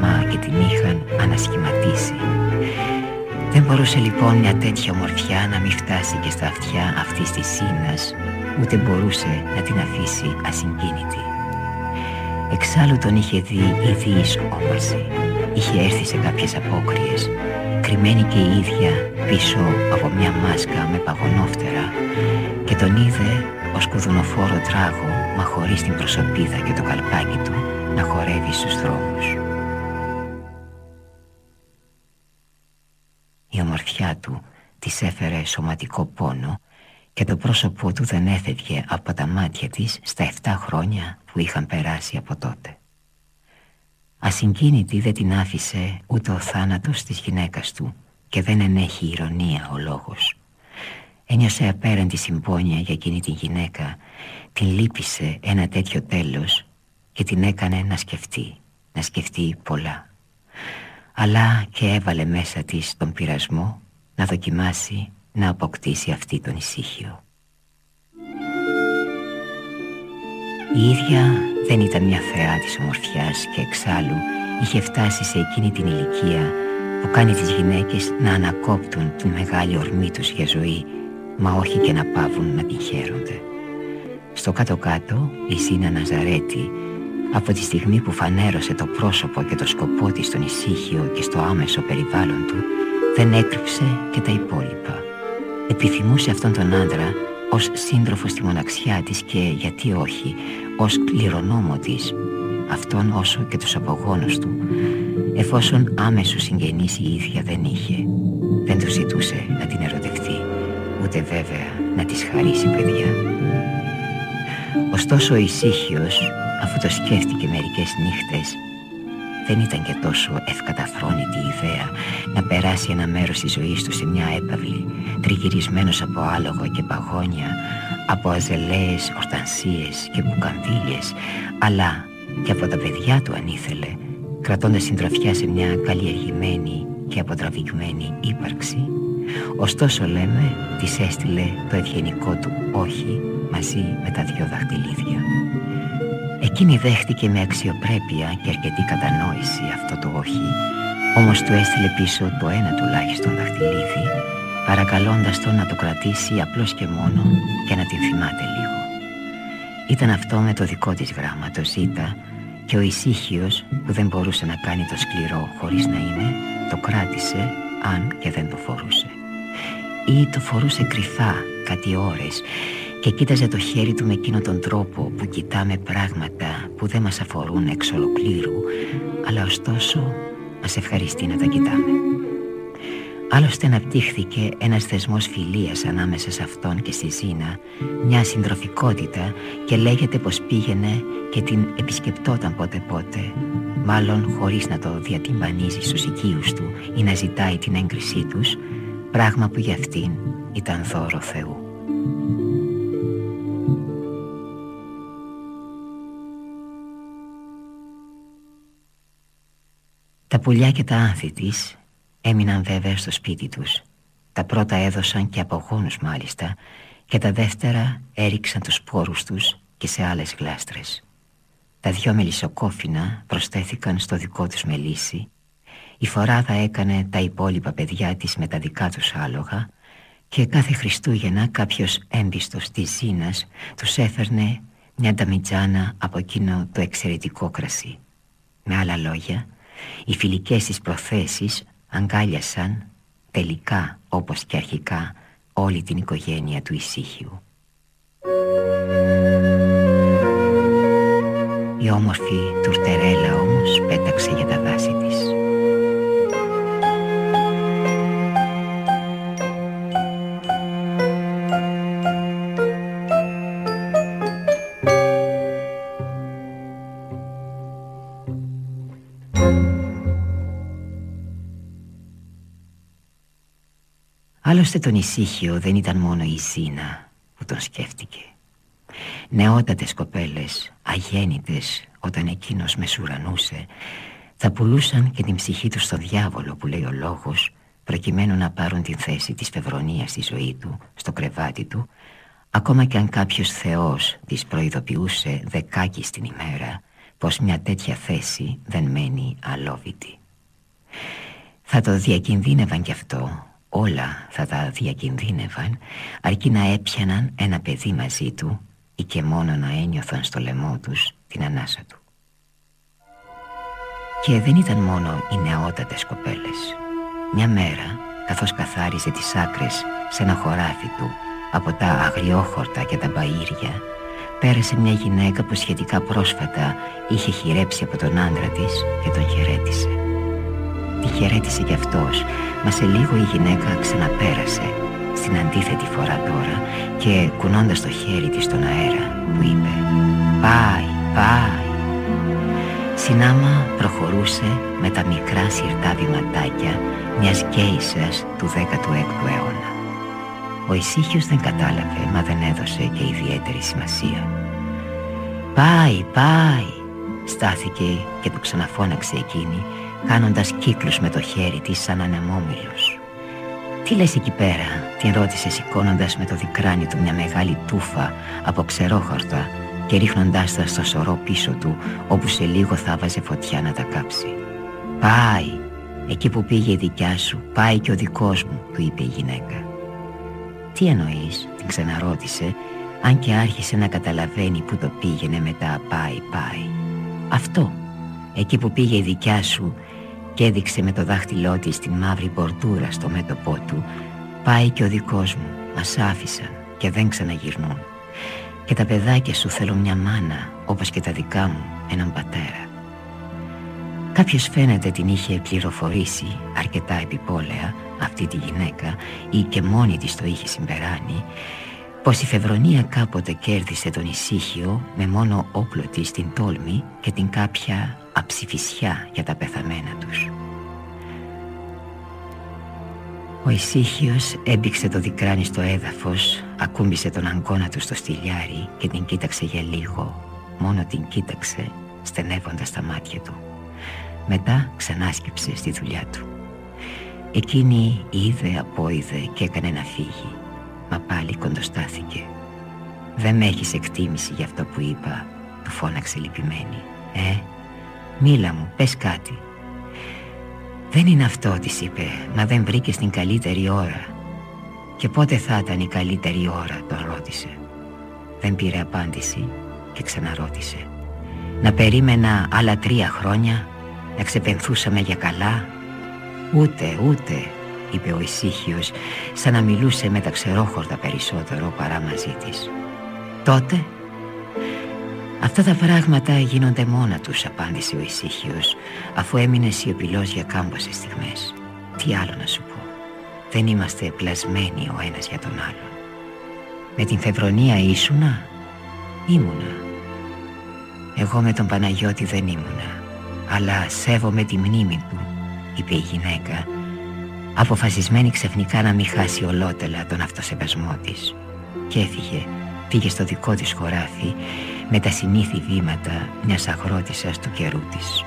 μα και την είχαν ανασχηματίσει. Δεν μπορούσε λοιπόν μια τέτοια ομορφιά να μην φτάσει και στα αυτιά αυτής της σύνας ούτε μπορούσε να την αφήσει ασυγκίνητη. Εξάλλου τον είχε δει η διής όμαση Είχε έρθει σε κάποιες απόκριες Κρυμμένη και η ίδια πίσω από μια μάσκα με παγωνόφτερα Και τον είδε ως κουδουνοφόρο τράγο Μα χωρίς την προσωπίδα και το καλπάκι του να χορεύει στους δρόμους Η ομορφιά του της έφερε σωματικό πόνο και το πρόσωπό του δεν έφευγε από τα μάτια της στα 7 χρόνια που είχαν περάσει από τότε. Ασυγκίνητη δεν την άφησε ούτε ο θάνατος της γυναίκας του και δεν ενέχει ηρωνία ο λόγος. Ένιωσε απέραντη συμπόνια για εκείνη την γυναίκα, την λύπησε ένα τέτοιο τέλος και την έκανε να σκεφτεί, να σκεφτεί πολλά. Αλλά και έβαλε μέσα της τον πειρασμό να δοκιμάσει να αποκτήσει αυτή τον ησύχιο. Η ίδια δεν ήταν μια θεά της ομορφιάς και εξάλλου είχε φτάσει σε εκείνη την ηλικία που κάνει τις γυναίκες να ανακόπτουν την μεγάλη ορμή τους για ζωή μα όχι και να πάβουν να την χαίρονται. Στο κάτω-κάτω η Ζήνα Ναζαρέτη από τη στιγμή που φανέρωσε το πρόσωπο και το σκοπό της στον ησύχιο και στο άμεσο περιβάλλον του δεν έκρυψε και τα υπόλοιπα. Επιθυμούσε αυτόν τον άντρα ως σύντροφος στη μοναξιά της και γιατί όχι ως κληρονόμο της αυτόν όσο και τους απογόνους του εφόσον άμεσους συγγενείς η ίδια δεν είχε δεν του ζητούσε να την ερωτευτεί ούτε βέβαια να της χαρίσει παιδιά. Ωστόσο ο ησύχιος αφού το σκέφτηκε μερικές νύχτες δεν ήταν και τόσο ευκαταφρόνητη ιδέα να περάσει ένα μέρος της ζωής του σε μια έπαυλη τριγυρισμένος από άλογο και παγόνια από αζελαίες ορτανσίες και μπουκαμβίλιες αλλά και από τα παιδιά του αν ήθελε κρατώντας συντροφιά σε μια καλλιεργημένη και αποτραβηγμένη ύπαρξη ωστόσο λέμε της έστειλε το ευγενικό του όχι μαζί με τα δυο δαχτυλίδια Εκείνη δέχτηκε με αξιοπρέπεια και αρκετή κατανόηση αυτό το όχι όμως του έστειλε πίσω το ένα τουλάχιστον δαχτυλίδι παρακαλώντας τον να το κρατήσει απλώς και μόνο και να την θυμάται λίγο. Ήταν αυτό με το δικό της γράμμα, το ζήτα και ο ησύχιος που δεν μπορούσε να κάνει το σκληρό χωρίς να είναι το κράτησε αν και δεν το φορούσε. Ή το φορούσε κρυφά κάτι ώρες και κοίταζε το χέρι του με εκείνο τον τρόπο που κοιτάμε πράγματα που δεν μας αφορούν εξ ολοκλήρου αλλά ωστόσο μας ευχαριστεί να τα κοιτάμε. Άλλωστε αναπτύχθηκε ένας θεσμός φιλίας ανάμεσα σε αυτόν και στη Ζήνα, μια συντροφικότητα και λέγεται πως πήγαινε και την επισκεπτόταν πότε πότε, μάλλον χωρίς να το διατυμπανίζει στους οικείους του ή να ζητάει την έγκρισή τους, πράγμα που για αυτήν ήταν δώρο Θεού. Τα πουλιά και τα άνθη της έμειναν βέβαια στο σπίτι τους. Τα πρώτα έδωσαν και από γόνους μάλιστα και τα δεύτερα έριξαν τους σπόρους τους και σε άλλες γλάστρες. Τα δυο μελισσοκόφινα προσθέθηκαν στο δικό τους μελίσι η φοράδα έκανε τα υπόλοιπα παιδιά της με τα δικά τους άλογα Και κάθε Χριστούγεννα κάποιος έμπιστος της Ζήνας Τους έφερνε μια νταμιτζάνα από εκείνο το εξαιρετικό κρασί Με άλλα λόγια οι φιλικές της προθέσεις αγκάλιασαν τελικά όπως και αρχικά όλη την οικογένεια του ησύχιου. Η όμορφη τουρτερέλα όμως πέταξε για τα δάση της. Άλλωστε τον ησύχιο δεν ήταν μόνο η Ζήνα που τον σκέφτηκε. Νεότατες κοπέλες, αγέννητες όταν εκείνος μεσουρανούσε Θα πουλούσαν και την ψυχή τους στο διάβολο που λέει ο λόγος Προκειμένου να πάρουν την θέση της φευρονίας στη ζωή του, στο κρεβάτι του Ακόμα και αν κάποιος θεός της προειδοποιούσε δεκάκι στην ημέρα Πως μια τέτοια θέση δεν μένει αλόβητη. Θα το διακινδύνευαν κι αυτό όλα θα τα διακινδύνευαν αρκεί να έπιαναν ένα παιδί μαζί του ή και μόνο να ένιωθαν στο λαιμό τους την ανάσα του. Και δεν ήταν μόνο οι νεότατες κοπέλες. Μια μέρα, καθώς καθάριζε τις άκρες σε ένα χωράφι του από τα αγριόχορτα και τα μπαΐρια, πέρασε μια γυναίκα που σχετικά πρόσφατα είχε χειρέψει από τον άντρα της και τον χαιρέτησε. Τη χαιρέτησε κι αυτός Μα σε λίγο η γυναίκα ξαναπέρασε. Στην αντίθετη φορά τώρα Και κουνώντας το χέρι της στον αέρα Του είπε Πάει, πάει Συνάμα προχωρούσε με τα μικρά σιρτά βηματάκια Μιας γκέισας του 16ου αιώνα. Ο ησύχιος δεν κατάλαβε Μα δεν έδωσε και ιδιαίτερη σημασία. Πάει, πάει Στάθηκε και του ξαναφώναξε εκείνη κάνοντας κύκλους με το χέρι της σαν ανεμόμυλος. «Τι λες εκεί πέρα» την ρώτησε σηκώνοντας με το δικράνι του μια μεγάλη τούφα από ξερόχορτα και ρίχνοντάς τα στο σωρό πίσω του όπου σε λίγο θα βάζε φωτιά να τα κάψει. «Πάει, εκεί που πήγε η δικιά σου, πάει και ο δικός μου» του είπε η γυναίκα. «Τι εννοείς» την ξαναρώτησε αν και άρχισε να καταλαβαίνει που το πήγαινε μετά «πάει, πάει». «Αυτό, εκεί που πήγε η δικιά σου και έδειξε με το δάχτυλό της την μαύρη πορτούρα στο μέτωπό του «Πάει και ο δικός μου, μας άφησαν και δεν ξαναγυρνούν και τα παιδάκια σου θέλουν μια μάνα όπως και τα δικά μου έναν πατέρα». Κάποιος φαίνεται την είχε πληροφορήσει αρκετά επιπόλαια αυτή τη γυναίκα ή και μόνη της το είχε συμπεράνει πως η Φεβρονία κάποτε κέρδισε τον ησύχιο με μόνο όπλο της την τόλμη και την κάποια αψηφισιά για τα πεθαμένα τους. Ο ησύχιος έμπηξε το δικράνι στο έδαφος, ακούμπησε τον αγκώνα του στο στυλιάρι και την κοίταξε για λίγο, μόνο την κοίταξε στενεύοντας τα μάτια του. Μετά ξανάσκυψε στη δουλειά του. Εκείνη είδε, απόειδε και έκανε να φύγει, μα πάλι κοντοστάθηκε. «Δεν με έχεις εκτίμηση για αυτό που είπα», του φώναξε λυπημένη. «Ε, Μίλα μου, πες κάτι Δεν είναι αυτό της είπε Μα δεν βρήκες την καλύτερη ώρα Και πότε θα ήταν η καλύτερη ώρα τον ρώτησε. Δεν πήρε απάντηση και ξαναρώτησε. Να περίμενα άλλα τρία χρόνια Να ξεπενθούσαμε για καλά Ούτε, ούτε είπε ο ησύχιος Σαν να μιλούσε με τα ξερόχορτα περισσότερο παρά μαζί της. Τότε Αυτά τα πράγματα γίνονται μόνα τους, απάντησε ο ησύχιος, αφού έμεινε σιωπηλός για κάμποσες στιγμές. Τι άλλο να σου πω. Δεν είμαστε πλασμένοι ο ένας για τον άλλον. Με την Φεβρονία ήσουνα, ήμουνα. Εγώ με τον Παναγιώτη δεν ήμουνα, αλλά σέβομαι τη μνήμη του, είπε η γυναίκα, αποφασισμένη ξαφνικά να μην χάσει ολότελα τον αυτοσεβασμό της. Και έφυγε, πήγε στο δικό της χωράφι με τα συνήθη βήματα μιας αγρότισσας του καιρού της.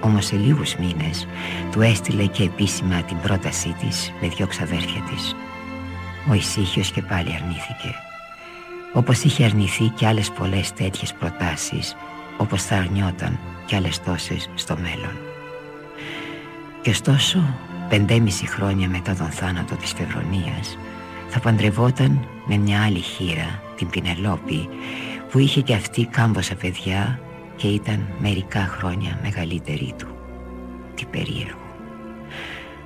όμως σε λίγους μήνες του έστειλε και επίσημα την πρότασή της με δυο ξαδέρφια της. Ο Ησύχιος και πάλι αρνήθηκε. Όπως είχε αρνηθεί και άλλες πολλές τέτοιες προτάσεις, όπως θα αρνιόταν και άλλες τόσες στο μέλλον. Και ωστόσο, πεντέμιση χρόνια μετά τον θάνατο της Φευρονίας, θα παντρευόταν με μια άλλη χείρα, την Πινελόπη, που είχε και αυτή κάμποσα παιδιά και ήταν μερικά χρόνια μεγαλύτερη του. Τι περίεργο.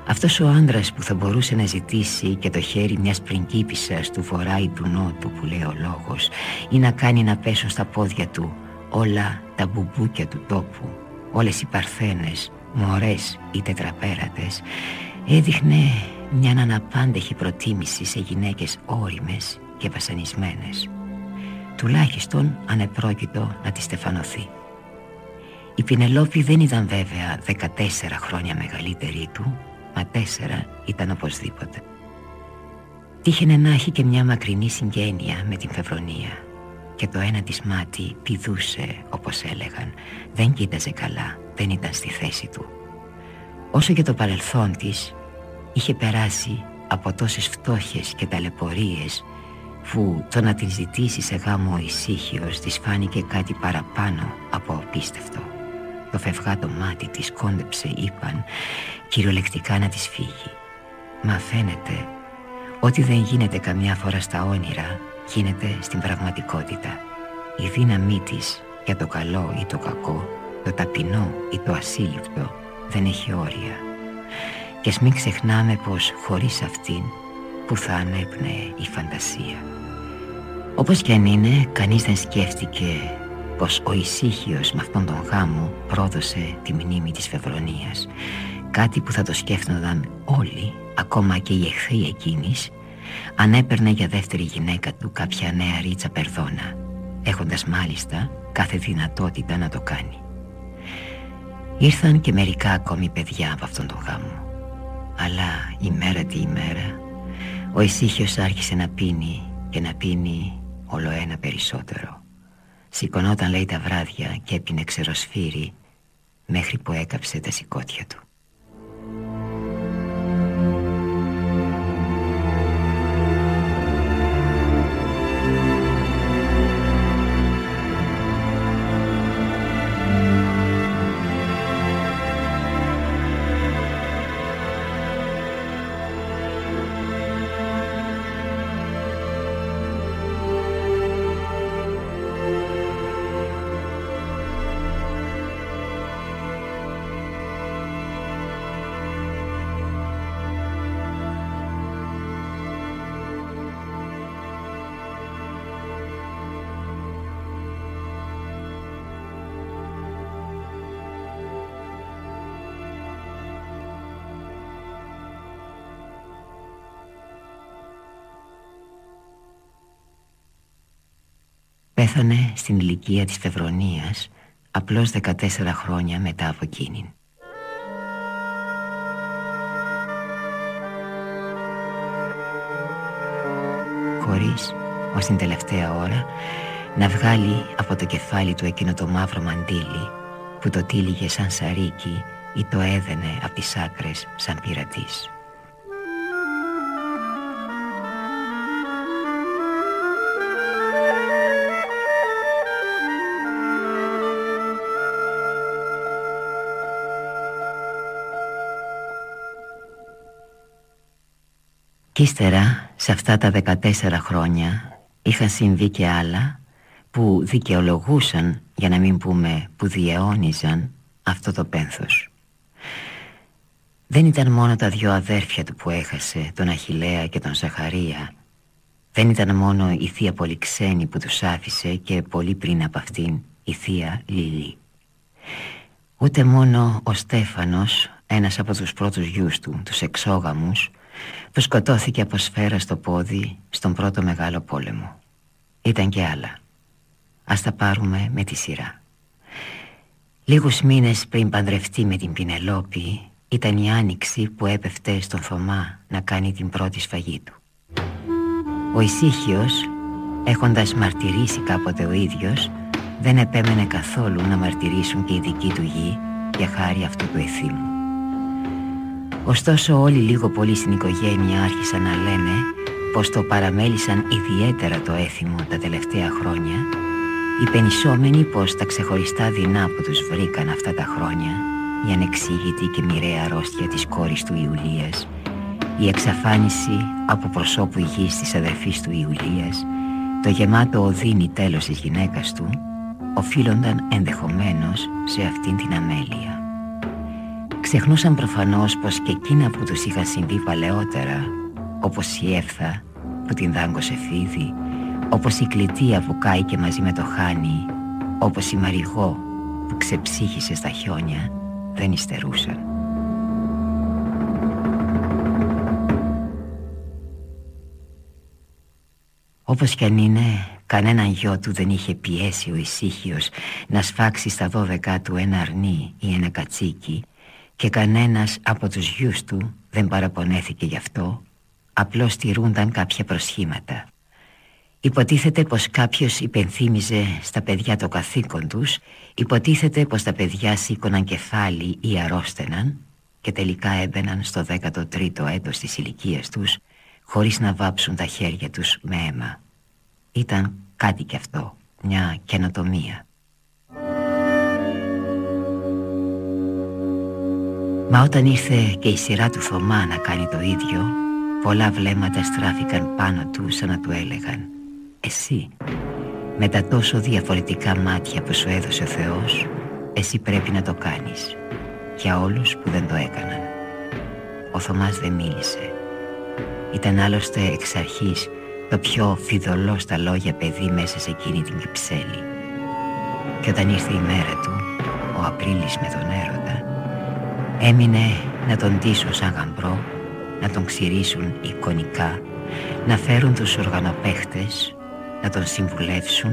Αυτός ο άντρας που θα μπορούσε να ζητήσει και το χέρι μιας πριγκίπισσας του βορρά ή του νότου που λέει ο λόγος ή να κάνει να πέσουν στα πόδια του όλα τα μπουμπούκια του τόπου, όλες οι παρθένες, μωρές ή τετραπέρατες έδειχνε μια αναπάντεχη προτίμηση σε γυναίκες όριμες και βασανισμένες τουλάχιστον ανεπρόκειτο να τη στεφανωθεί. Η Πινελόπη δεν ήταν βέβαια 14 χρόνια μεγαλύτερη του Μα τέσσερα ήταν οπωσδήποτε. Τύχαινε να έχει και μια μακρινή συγγένεια με την Φευρονία Και το ένα της μάτι πηδούσε όπως έλεγαν. Δεν κοίταζε καλά, δεν ήταν στη θέση του. Όσο και το παρελθόν της είχε περάσει από τόσες φτώχειες και ταλαιπωρίες που το να την ζητήσεις σε γάμο ησύχιος της φάνηκε κάτι παραπάνω από απίστευτο. Το φευγάτο μάτι της κόντεψε, είπαν, κυριολεκτικά να της φύγει. Μα φαίνεται ότι δεν γίνεται καμιά φορά στα όνειρα, γίνεται στην πραγματικότητα. Η δύναμή της για το καλό ή το κακό, το ταπεινό ή το ασύλληπτο δεν έχει όρια. Και ας μην ξεχνάμε πως χωρίς αυτήν που θα ανέπνεε η φαντασία. Όπως κι αν είναι, κανείς δεν σκέφτηκε πως ο ησύχιος με αυτόν τον γάμο πρόδωσε τη μνήμη της Φευρονίας. Κάτι που θα το σκέφτονταν όλοι, ακόμα και οι εχθροί εκείνης, αν έπαιρνε για δεύτερη γυναίκα του κάποια νέα ρίτσα περδόνα, έχοντας μάλιστα κάθε δυνατότητα να το κάνει. Ήρθαν και μερικά ακόμη παιδιά από αυτόν τον γάμο. Αλλά ημέρα τη ημέρα ο ησύχιος άρχισε να πίνει και να πίνει όλο ένα περισσότερο. Σηκωνόταν λέει τα βράδια και έπινε ξεροσφύρι μέχρι που έκαψε τα σηκώτια του. Πέθανε στην ηλικία της Φευρονίας απλώς 14 χρόνια μετά από εκείνην. Χωρίς, ως την τελευταία ώρα, να βγάλει από το κεφάλι του εκείνο το μαύρο μαντίλι που το τύλιγε σαν σαρίκι ή το έδαινε από τις άκρες σαν πειρατής. Κι ύστερα, σε αυτά τα 14 χρόνια, είχαν συμβεί και άλλα που δικαιολογούσαν, για να μην πούμε που διαιώνιζαν, αυτό το πένθος. Δεν ήταν μόνο τα δυο αδέρφια του που έχασε, τον Αχιλέα και τον Ζαχαρία. Δεν ήταν μόνο η θεία Πολυξένη που τους άφησε και πολύ πριν από αυτήν η θεία Λίλη. Ούτε μόνο ο Στέφανος, ένας από τους πρώτους γιους του, τους εξόγαμους, που σκοτώθηκε από σφαίρα στο πόδι στον πρώτο μεγάλο πόλεμο. Ήταν και άλλα. Ας τα πάρουμε με τη σειρά. Λίγους μήνες πριν παντρευτεί με την Πινελόπη ήταν η άνοιξη που έπεφτε στον Θωμά να κάνει την πρώτη σφαγή του. Ο Ησύχιος, έχοντας μαρτυρήσει κάποτε ο ίδιος, δεν επέμενε καθόλου να μαρτυρήσουν και οι δικοί του γη για χάρη αυτού του εθήμου. Ωστόσο όλοι λίγο πολύ στην οικογένεια άρχισαν να λένε πως το παραμέλησαν ιδιαίτερα το έθιμο τα τελευταία χρόνια υπενισόμενοι πως τα ξεχωριστά δεινά που τους βρήκαν αυτά τα χρόνια η ανεξήγητη και μοιραία αρρώστια της κόρης του Ιουλίας η εξαφάνιση από προσώπου υγιής της αδερφής του Ιουλίας το γεμάτο οδύνη τέλος της γυναίκας του οφείλονταν ενδεχομένως σε αυτήν την αμέλεια. Ξεχνούσαν προφανώς πως και εκείνα που τους είχαν συμβεί παλαιότερα όπως η Εύθα που την δάγκωσε φίδι όπως η Κλητία που κάηκε μαζί με το Χάνι όπως η Μαριγό που ξεψύχησε στα χιόνια δεν υστερούσαν. Όπως κι αν είναι, κανέναν γιο του δεν είχε πιέσει ο ησύχιος να σφάξει στα δώδεκά του ένα αρνί ή ένα κατσίκι και κανένας από τους γιους του δεν παραπονέθηκε γι' αυτό, απλώς τηρούνταν κάποια προσχήματα. Υποτίθεται πως κάποιος υπενθύμιζε στα παιδιά το καθήκον τους, υποτίθεται πως τα παιδιά σήκωναν κεφάλι ή αρρώστεναν και τελικά έμπαιναν στο 13ο έτος της ηλικίας τους χωρίς να βάψουν τα χέρια τους με αίμα. Ήταν κάτι κι αυτό, μια καινοτομία. Μα όταν ήρθε και η σειρά του Θωμά να κάνει το ίδιο, πολλά βλέμματα στράφηκαν πάνω του σαν να του έλεγαν «Εσύ, με τα τόσο διαφορετικά μάτια που σου έδωσε ο Θεός, εσύ πρέπει να το κάνεις, για όλους που δεν το έκαναν». Ο Θωμάς δεν μίλησε. Ήταν άλλωστε εξ αρχής το πιο φιδωλό στα λόγια παιδί μέσα σε εκείνη την κυψέλη. Και όταν ήρθε η μέρα του, ο Απρίλης με τον έρωτα, έμεινε να τον ντύσουν σαν γαμπρό, να τον ξηρίσουν εικονικά, να φέρουν τους οργανοπαίχτες, να τον συμβουλεύσουν,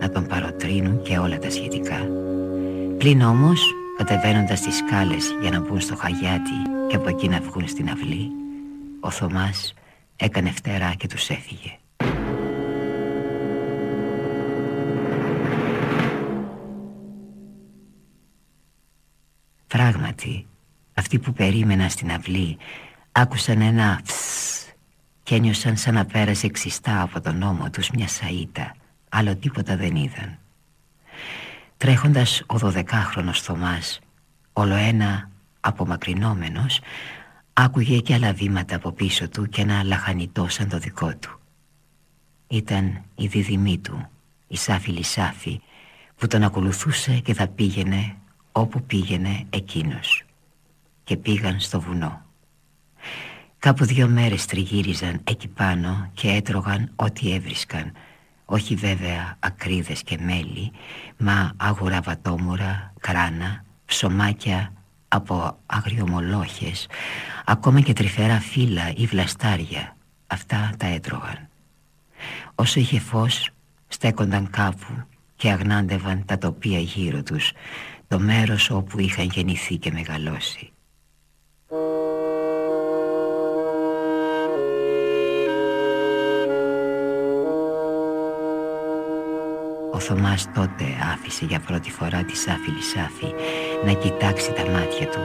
να τον παροτρύνουν και όλα τα σχετικά. Πλην όμως, κατεβαίνοντας τις σκάλες για να μπουν στο Χαγιάτι και από εκεί να βγουν στην αυλή, ο Θωμάς έκανε φτερά και τους έφυγε. Πράγματι, αυτοί που περίμεναν στην αυλή άκουσαν ένα φσ και ένιωσαν σαν να πέρασε ξιστά από τον ώμο τους μια σαΐτα, άλλο τίποτα δεν είδαν. Τρέχοντας ο δωδεκάχρονος Θωμάς, όλο ένα απομακρυνόμενος, άκουγε και άλλα βήματα από πίσω του και ένα λαχανιτό σαν το δικό του. Ήταν η δίδυμή του, η Σάφη Λισάφη, που τον ακολουθούσε και θα πήγαινε όπου πήγαινε εκείνος. Και πήγαν στο βουνό. Κάπου δύο μέρες τριγύριζαν εκεί πάνω και έτρωγαν ό,τι έβρισκαν. Όχι βέβαια ακρίδες και μέλι, μα άγουρα βατόμουρα, κράνα, ψωμάκια από αγριομολόχες, ακόμα και τρυφερά φύλλα ή βλαστάρια. Αυτά τα έτρωγαν. Όσο είχε φως, στέκονταν κάπου και αγνάντευαν τα τοπία γύρω τους, το μέρος όπου είχαν γεννηθεί και μεγαλώσει. Ο Θωμάς τότε άφησε για πρώτη φορά τη Σάφη Λισάφη να κοιτάξει τα μάτια του,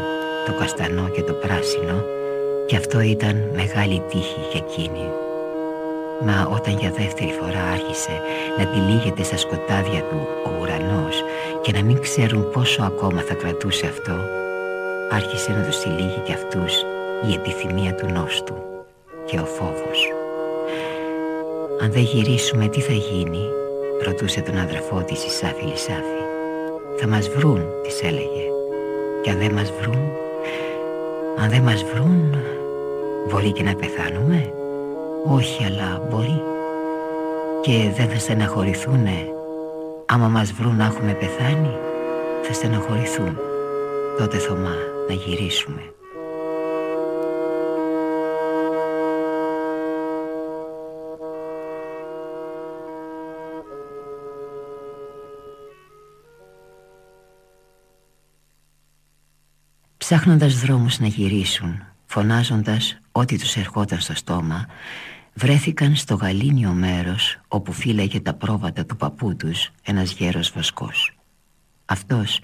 το καστανό και το πράσινο και αυτό ήταν μεγάλη τύχη για εκείνη. Μα όταν για δεύτερη φορά άρχισε να τυλίγεται στα σκοτάδια του ο ουρανός και να μην ξέρουν πόσο ακόμα θα κρατούσε αυτό, άρχισε να τους τυλίγει και αυτούς η επιθυμία του νόστου και ο φόβος. Αν δεν γυρίσουμε τι θα γίνει, ρωτούσε τον αδερφό της η Σάφη Λισάφη. Θα μας βρουν, της έλεγε. Και αν δεν μας βρουν, αν δεν μας βρουν, μπορεί και να πεθάνουμε; Όχι, αλλά μπορεί. Και δεν θα στεναχωρηθούνε. Άμα μας βρουν να έχουμε πεθάνει, θα στεναχωρηθούν. Τότε Θωμά να γυρίσουμε. Ψάχνοντας δρόμους να γυρίσουν, φωνάζοντας ό,τι τους ερχόταν στο στόμα, βρέθηκαν στο γαλήνιο μέρος όπου φύλαγε τα πρόβατα του παππού τους ένας γέρος βοσκός. Αυτός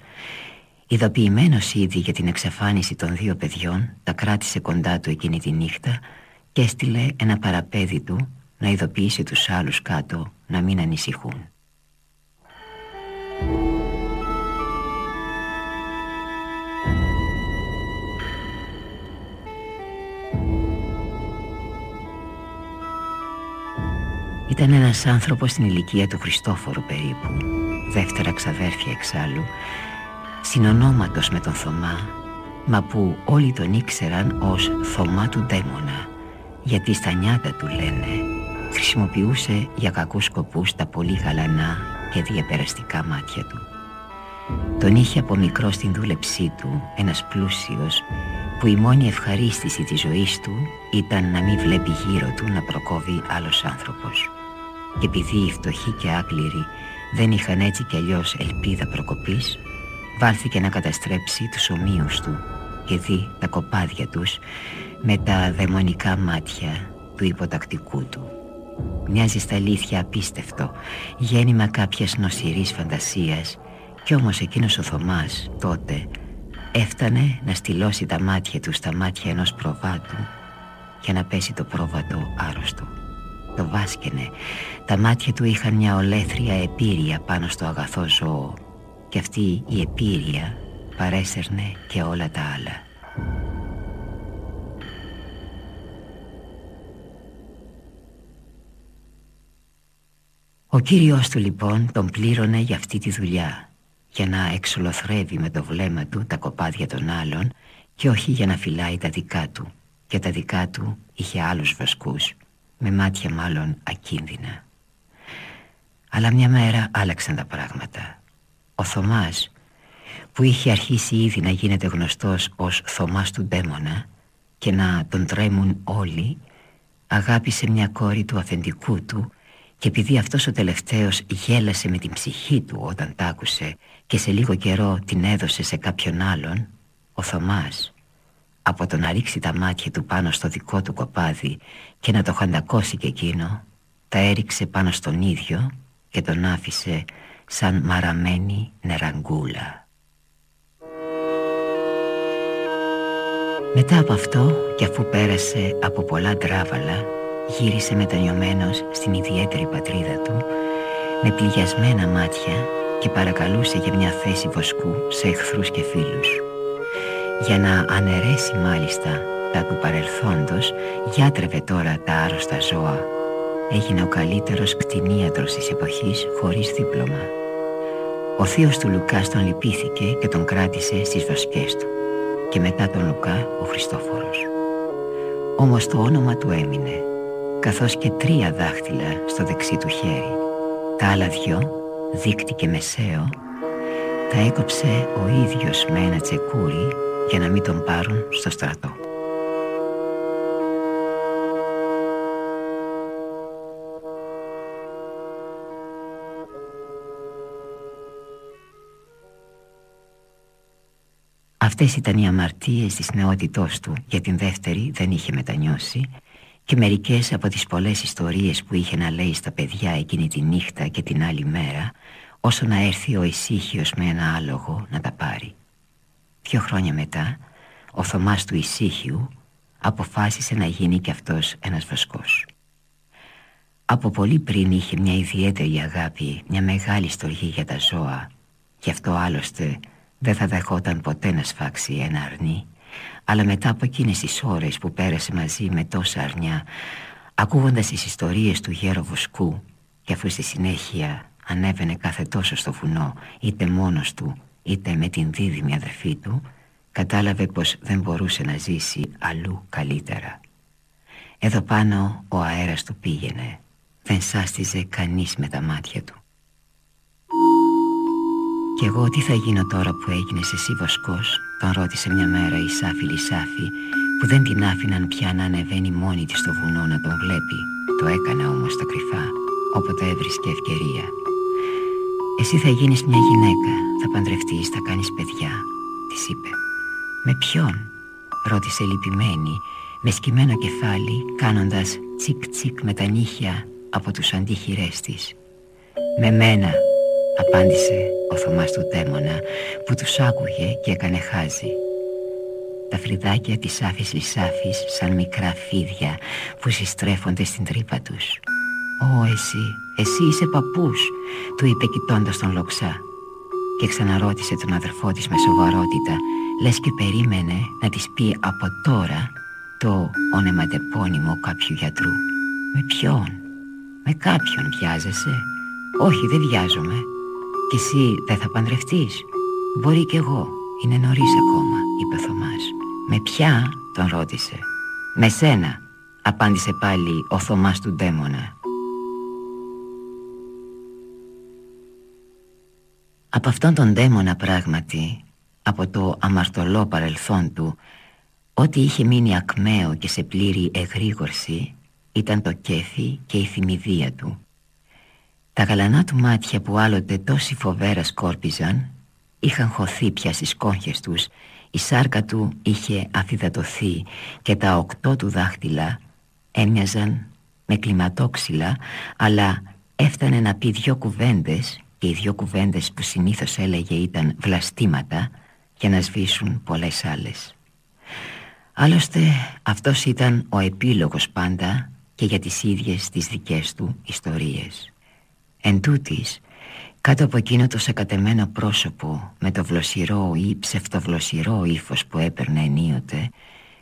Ειδοποιημένος ήδη για την εξαφάνιση των δύο παιδιών Τα κράτησε κοντά του εκείνη τη νύχτα Και έστειλε ένα παραπέδι του Να ειδοποιήσει τους άλλους κάτω Να μην ανησυχούν Ήταν ένας άνθρωπος στην ηλικία του Χριστόφορου περίπου Δεύτερα ξαδέρφια εξάλλου Συνονόματος με τον Θωμά Μα που όλοι τον ήξεραν ως Θωμά του Δαίμονα Γιατί στα νιάτα του λένε Χρησιμοποιούσε για κακούς σκοπούς τα πολύ γαλανά και διαπεραστικά μάτια του. Τον είχε από μικρό στην δούλεψή του ένας πλούσιος που η μόνη ευχαρίστηση της ζωής του ήταν να μην βλέπει γύρω του να προκόβει άλλος άνθρωπος. και επειδή οι φτωχοί και άπληροι δεν είχαν έτσι κι αλλιώς ελπίδα προκοπής βάλθηκε να καταστρέψει τους ομοίους του και δει τα κοπάδια τους με τα δαιμονικά μάτια του υποτακτικού του. Μοιάζει στα αλήθεια απίστευτο, γέννημα κάποιας νοσηρής φαντασίας κι όμως εκείνος ο Θωμάς τότε έφτανε να στυλώσει τα μάτια του στα μάτια ενός προβάτου και να πέσει το πρόβατο άρρωστο το βάσκαινε. Τα μάτια του είχαν μια ολέθρια επίρρεια πάνω στο αγαθό ζώο. Και αυτή η επίρρεια παρέσερνε και όλα τα άλλα. Ο κύριος του λοιπόν τον πλήρωνε για αυτή τη δουλειά Για να εξολοθρεύει με το βλέμμα του τα κοπάδια των άλλων Και όχι για να φυλάει τα δικά του. Και τα δικά του είχε άλλους βασκούς με μάτια μάλλον ακίνδυνα. Αλλά μια μέρα άλλαξαν τα πράγματα. Ο Θωμάς, που είχε αρχίσει ήδη να γίνεται γνωστός ως Θωμάς του Ντέμονα και να τον τρέμουν όλοι, αγάπησε μια κόρη του αφεντικού του και επειδή αυτός ο τελευταίος γέλασε με την ψυχή του όταν τ' άκουσε και σε λίγο καιρό την έδωσε σε κάποιον άλλον, ο Θωμάς από το να ρίξει τα μάτια του πάνω στο δικό του κοπάδι και να το χαντακώσει και εκείνο, τα έριξε πάνω στον ίδιο και τον άφησε σαν μαραμένη νεραγκούλα. Μετά από αυτό και αφού πέρασε από πολλά τράβαλα γύρισε μετανιωμένος στην ιδιαίτερη πατρίδα του με πληγιασμένα μάτια και παρακαλούσε για μια θέση βοσκού σε εχθρούς και φίλους. Για να αναιρέσει μάλιστα τα του παρελθόντος Γιάτρευε τώρα τα άρρωστα ζώα. Έγινε ο καλύτερος κτηνίατρος της εποχής χωρίς δίπλωμα. Ο θείος του Λουκάς τον λυπήθηκε και τον κράτησε στις βοσκές του. Και μετά τον Λουκά ο Χριστόφορος. Όμως το όνομα του έμεινε Καθώς και τρία δάχτυλα στο δεξί του χέρι. Τα άλλα δυο, δίκτυ και μεσαίο Τα έκοψε ο ίδιος με ένα τσεκούρι για να μην τον πάρουν στο στρατό. Αυτές ήταν οι αμαρτίες της νεότητός του Για την δεύτερη δεν είχε μετανιώσει Και μερικές από τις πολλές ιστορίες που είχε να λέει στα παιδιά εκείνη τη νύχτα και την άλλη μέρα Όσο να έρθει ο ησύχιος με ένα άλογο να τα πάρει Δύο χρόνια μετά ο Θωμάς του Ισύχιου αποφάσισε να γίνει κι αυτός ένας βασκός. Από πολύ πριν είχε μια ιδιαίτερη αγάπη, μια μεγάλη στοργή για τα ζώα Γι' αυτό άλλωστε δεν θα δεχόταν ποτέ να σφάξει ένα αρνί Αλλά μετά από εκείνες τις ώρες που πέρασε μαζί με τόσα αρνιά Ακούγοντας τις ιστορίες του γέρο Βοσκού Και αφού στη συνέχεια ανέβαινε κάθε τόσο στο βουνό Είτε μόνος του είτε με την δίδυμη αδερφή του Κατάλαβε πως δεν μπορούσε να ζήσει αλλού καλύτερα. Εδώ πάνω ο αέρας του πήγαινε Δεν σάστιζε κανείς με τα μάτια του. «Κι εγώ τι θα γίνω τώρα που έγινες εσύ βοσκός» Τον ρώτησε μια μέρα η Σάφη Λισάφη Που δεν την άφηναν πια να ανεβαίνει μόνη της στο βουνό να τον βλέπει. Το έκανε όμως τα κρυφά Όποτε έβρισκε ευκαιρία «Εσύ θα γίνεις μια γυναίκα Θα παντρευτείς, θα κάνεις παιδιά» Της είπε «Με ποιον» ρώτησε λυπημένη Με σκυμμένο κεφάλι κάνοντας τσικ τσικ με τα νύχια από τους αντίχειρές της «Με μένα» απάντησε ο Θωμάς του Τέμονα που τους άκουγε και έκανε χάζι. Τα φρυδάκια της άφης λισάφης σαν μικρά φίδια που συστρέφονται στην τρύπα τους. «Ω εσύ, εσύ είσαι παππούς», του είπε κοιτώντας τον λοξά και ξαναρώτησε τον αδερφό της με σοβαρότητα λες και περίμενε να της πει από τώρα το ονεματεπώνυμο κάποιου γιατρού. «Με ποιον, με κάποιον βιάζεσαι» «Όχι, δεν βιάζομαι. Και εσύ δεν θα παντρευτείς» «Μπορεί κι εγώ. Είναι νωρίς ακόμα», είπε ο Θωμάς. «Με ποια» τον ρώτησε. «Με σένα», απάντησε πάλι ο Θωμάς του Ντέμονα. Από αυτόν τον Ντέμονα πράγματι, από το αμαρτωλό παρελθόν του, ό,τι είχε μείνει ακμαίο και σε πλήρη εγρήγορση ήταν το κέφι και η θυμηδία του. Τα γαλανά του μάτια που άλλοτε τόσοι φοβέρα σκόρπιζαν είχαν χωθεί πια στις κόγχες τους η σάρκα του είχε αφιδατωθεί και τα οκτώ του δάχτυλα έμοιαζαν με κλιματόξυλα αλλά έφτανε να πει δυο κουβέντες και οι δυο κουβέντες που συνήθως έλεγε ήταν βλαστήματα για να σβήσουν πολλές άλλες. Άλλωστε αυτός ήταν ο επίλογος πάντα και για τις ίδιες τις δικές του ιστορίες. Εν τούτης, κάτω από εκείνο το σακατεμένο πρόσωπο με το βλοσιρό ή ψευτοβλοσιρό ύφος που έπαιρνε ενίοτε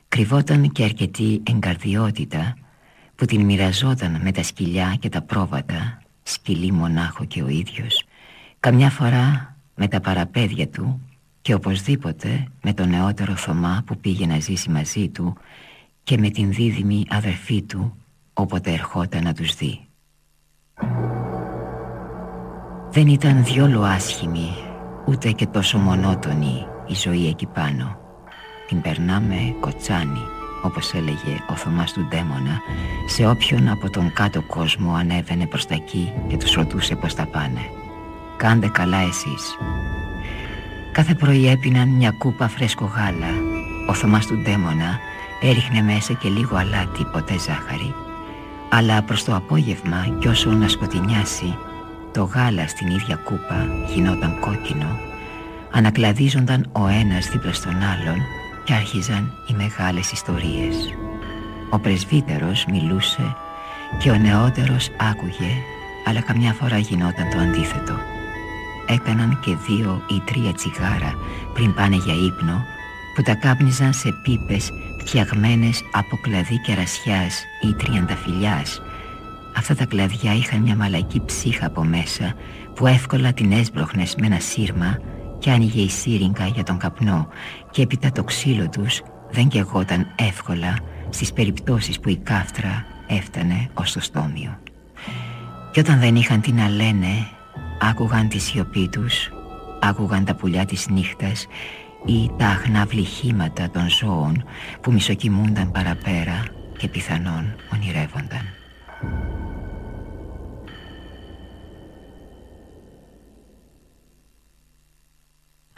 κρυβόταν και αρκετή εγκαρδιότητα που την μοιραζόταν με τα σκυλιά και τα πρόβατα σκυλί μονάχο και ο ίδιος καμιά φορά με τα παραπέδια του και οπωσδήποτε με τον νεότερο Θωμά που πήγε να ζήσει μαζί του και με την δίδυμη αδερφή του όποτε ερχόταν να τους δει. Δεν ήταν διόλου άσχημη ούτε και τόσο μονότονη η ζωή εκεί πάνω. Την περνάμε κοτσάνι όπως έλεγε ο Θωμάς του Ντέμονα σε όποιον από τον κάτω κόσμο ανέβαινε προς τα εκεί και τους ρωτούσε πως τα πάνε. Κάντε καλά εσείς. Κάθε πρωί έπιναν μια κούπα φρέσκο γάλα. Ο Θωμάς του Ντέμονα έριχνε μέσα και λίγο αλάτι ποτέ ζάχαρη. Αλλά προς το απόγευμα κι όσο να σκοτεινιάσει το γάλα στην ίδια κούπα γινόταν κόκκινο Ανακλαδίζονταν ο ένας δίπλα στον άλλον Και άρχιζαν οι μεγάλες ιστορίες. Ο πρεσβύτερος μιλούσε Και ο νεότερος άκουγε Αλλά καμιά φορά γινόταν το αντίθετο. Έκαναν και δύο ή τρία τσιγάρα πριν πάνε για ύπνο Που τα κάπνιζαν σε πίπες φτιαγμένες από κλαδί κερασιάς ή τριανταφυλιάς Αυτά τα κλαδιά είχαν μια μαλακή ψύχα από μέσα που εύκολα την έσπροχνες με ένα σύρμα και άνοιγε η σύριγγα για τον καπνό και έπειτα το ξύλο τους δεν κεγόταν εύκολα στις περιπτώσεις που η κάφτρα έφτανε ως το στόμιο. Και όταν δεν είχαν τι να λένε άκουγαν τη σιωπή τους, άκουγαν τα πουλιά της νύχτας ή τα αχνά βλυχήματα των ζώων που μισοκυμούνταν παραπέρα και πιθανόν ονειρεύονταν.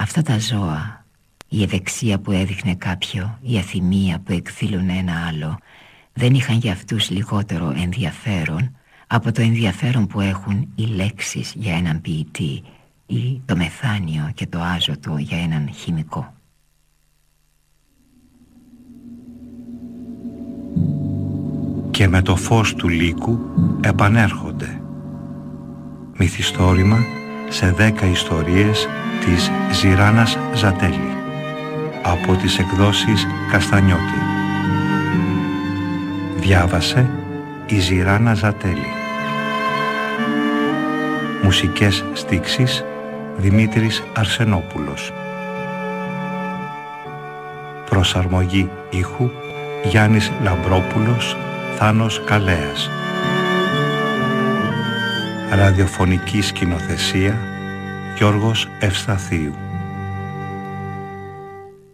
Αυτά τα ζώα, η ευεξία που έδειχνε κάποιο, η αθυμία που εκδήλωνε ένα άλλο, δεν είχαν για αυτούς λιγότερο ενδιαφέρον από το ενδιαφέρον που έχουν οι λέξεις για έναν ποιητή ή το μεθάνιο και το άζωτο για έναν χημικό. Και με το φως του λύκου επανέρχονται. Μυθιστόρημα σε δέκα ιστορίες της Ζηράνας Ζατέλη από τις εκδόσεις Καστανιώτη. Διάβασε η Ζηράνα Ζατέλη. Μουσικές στίξεις Δημήτρης Αρσενόπουλος. Προσαρμογή ήχου Γιάννης Λαμπρόπουλος Θάνος Καλέας. Ραδιοφωνική σκηνοθεσία Γιώργος Ευσταθίου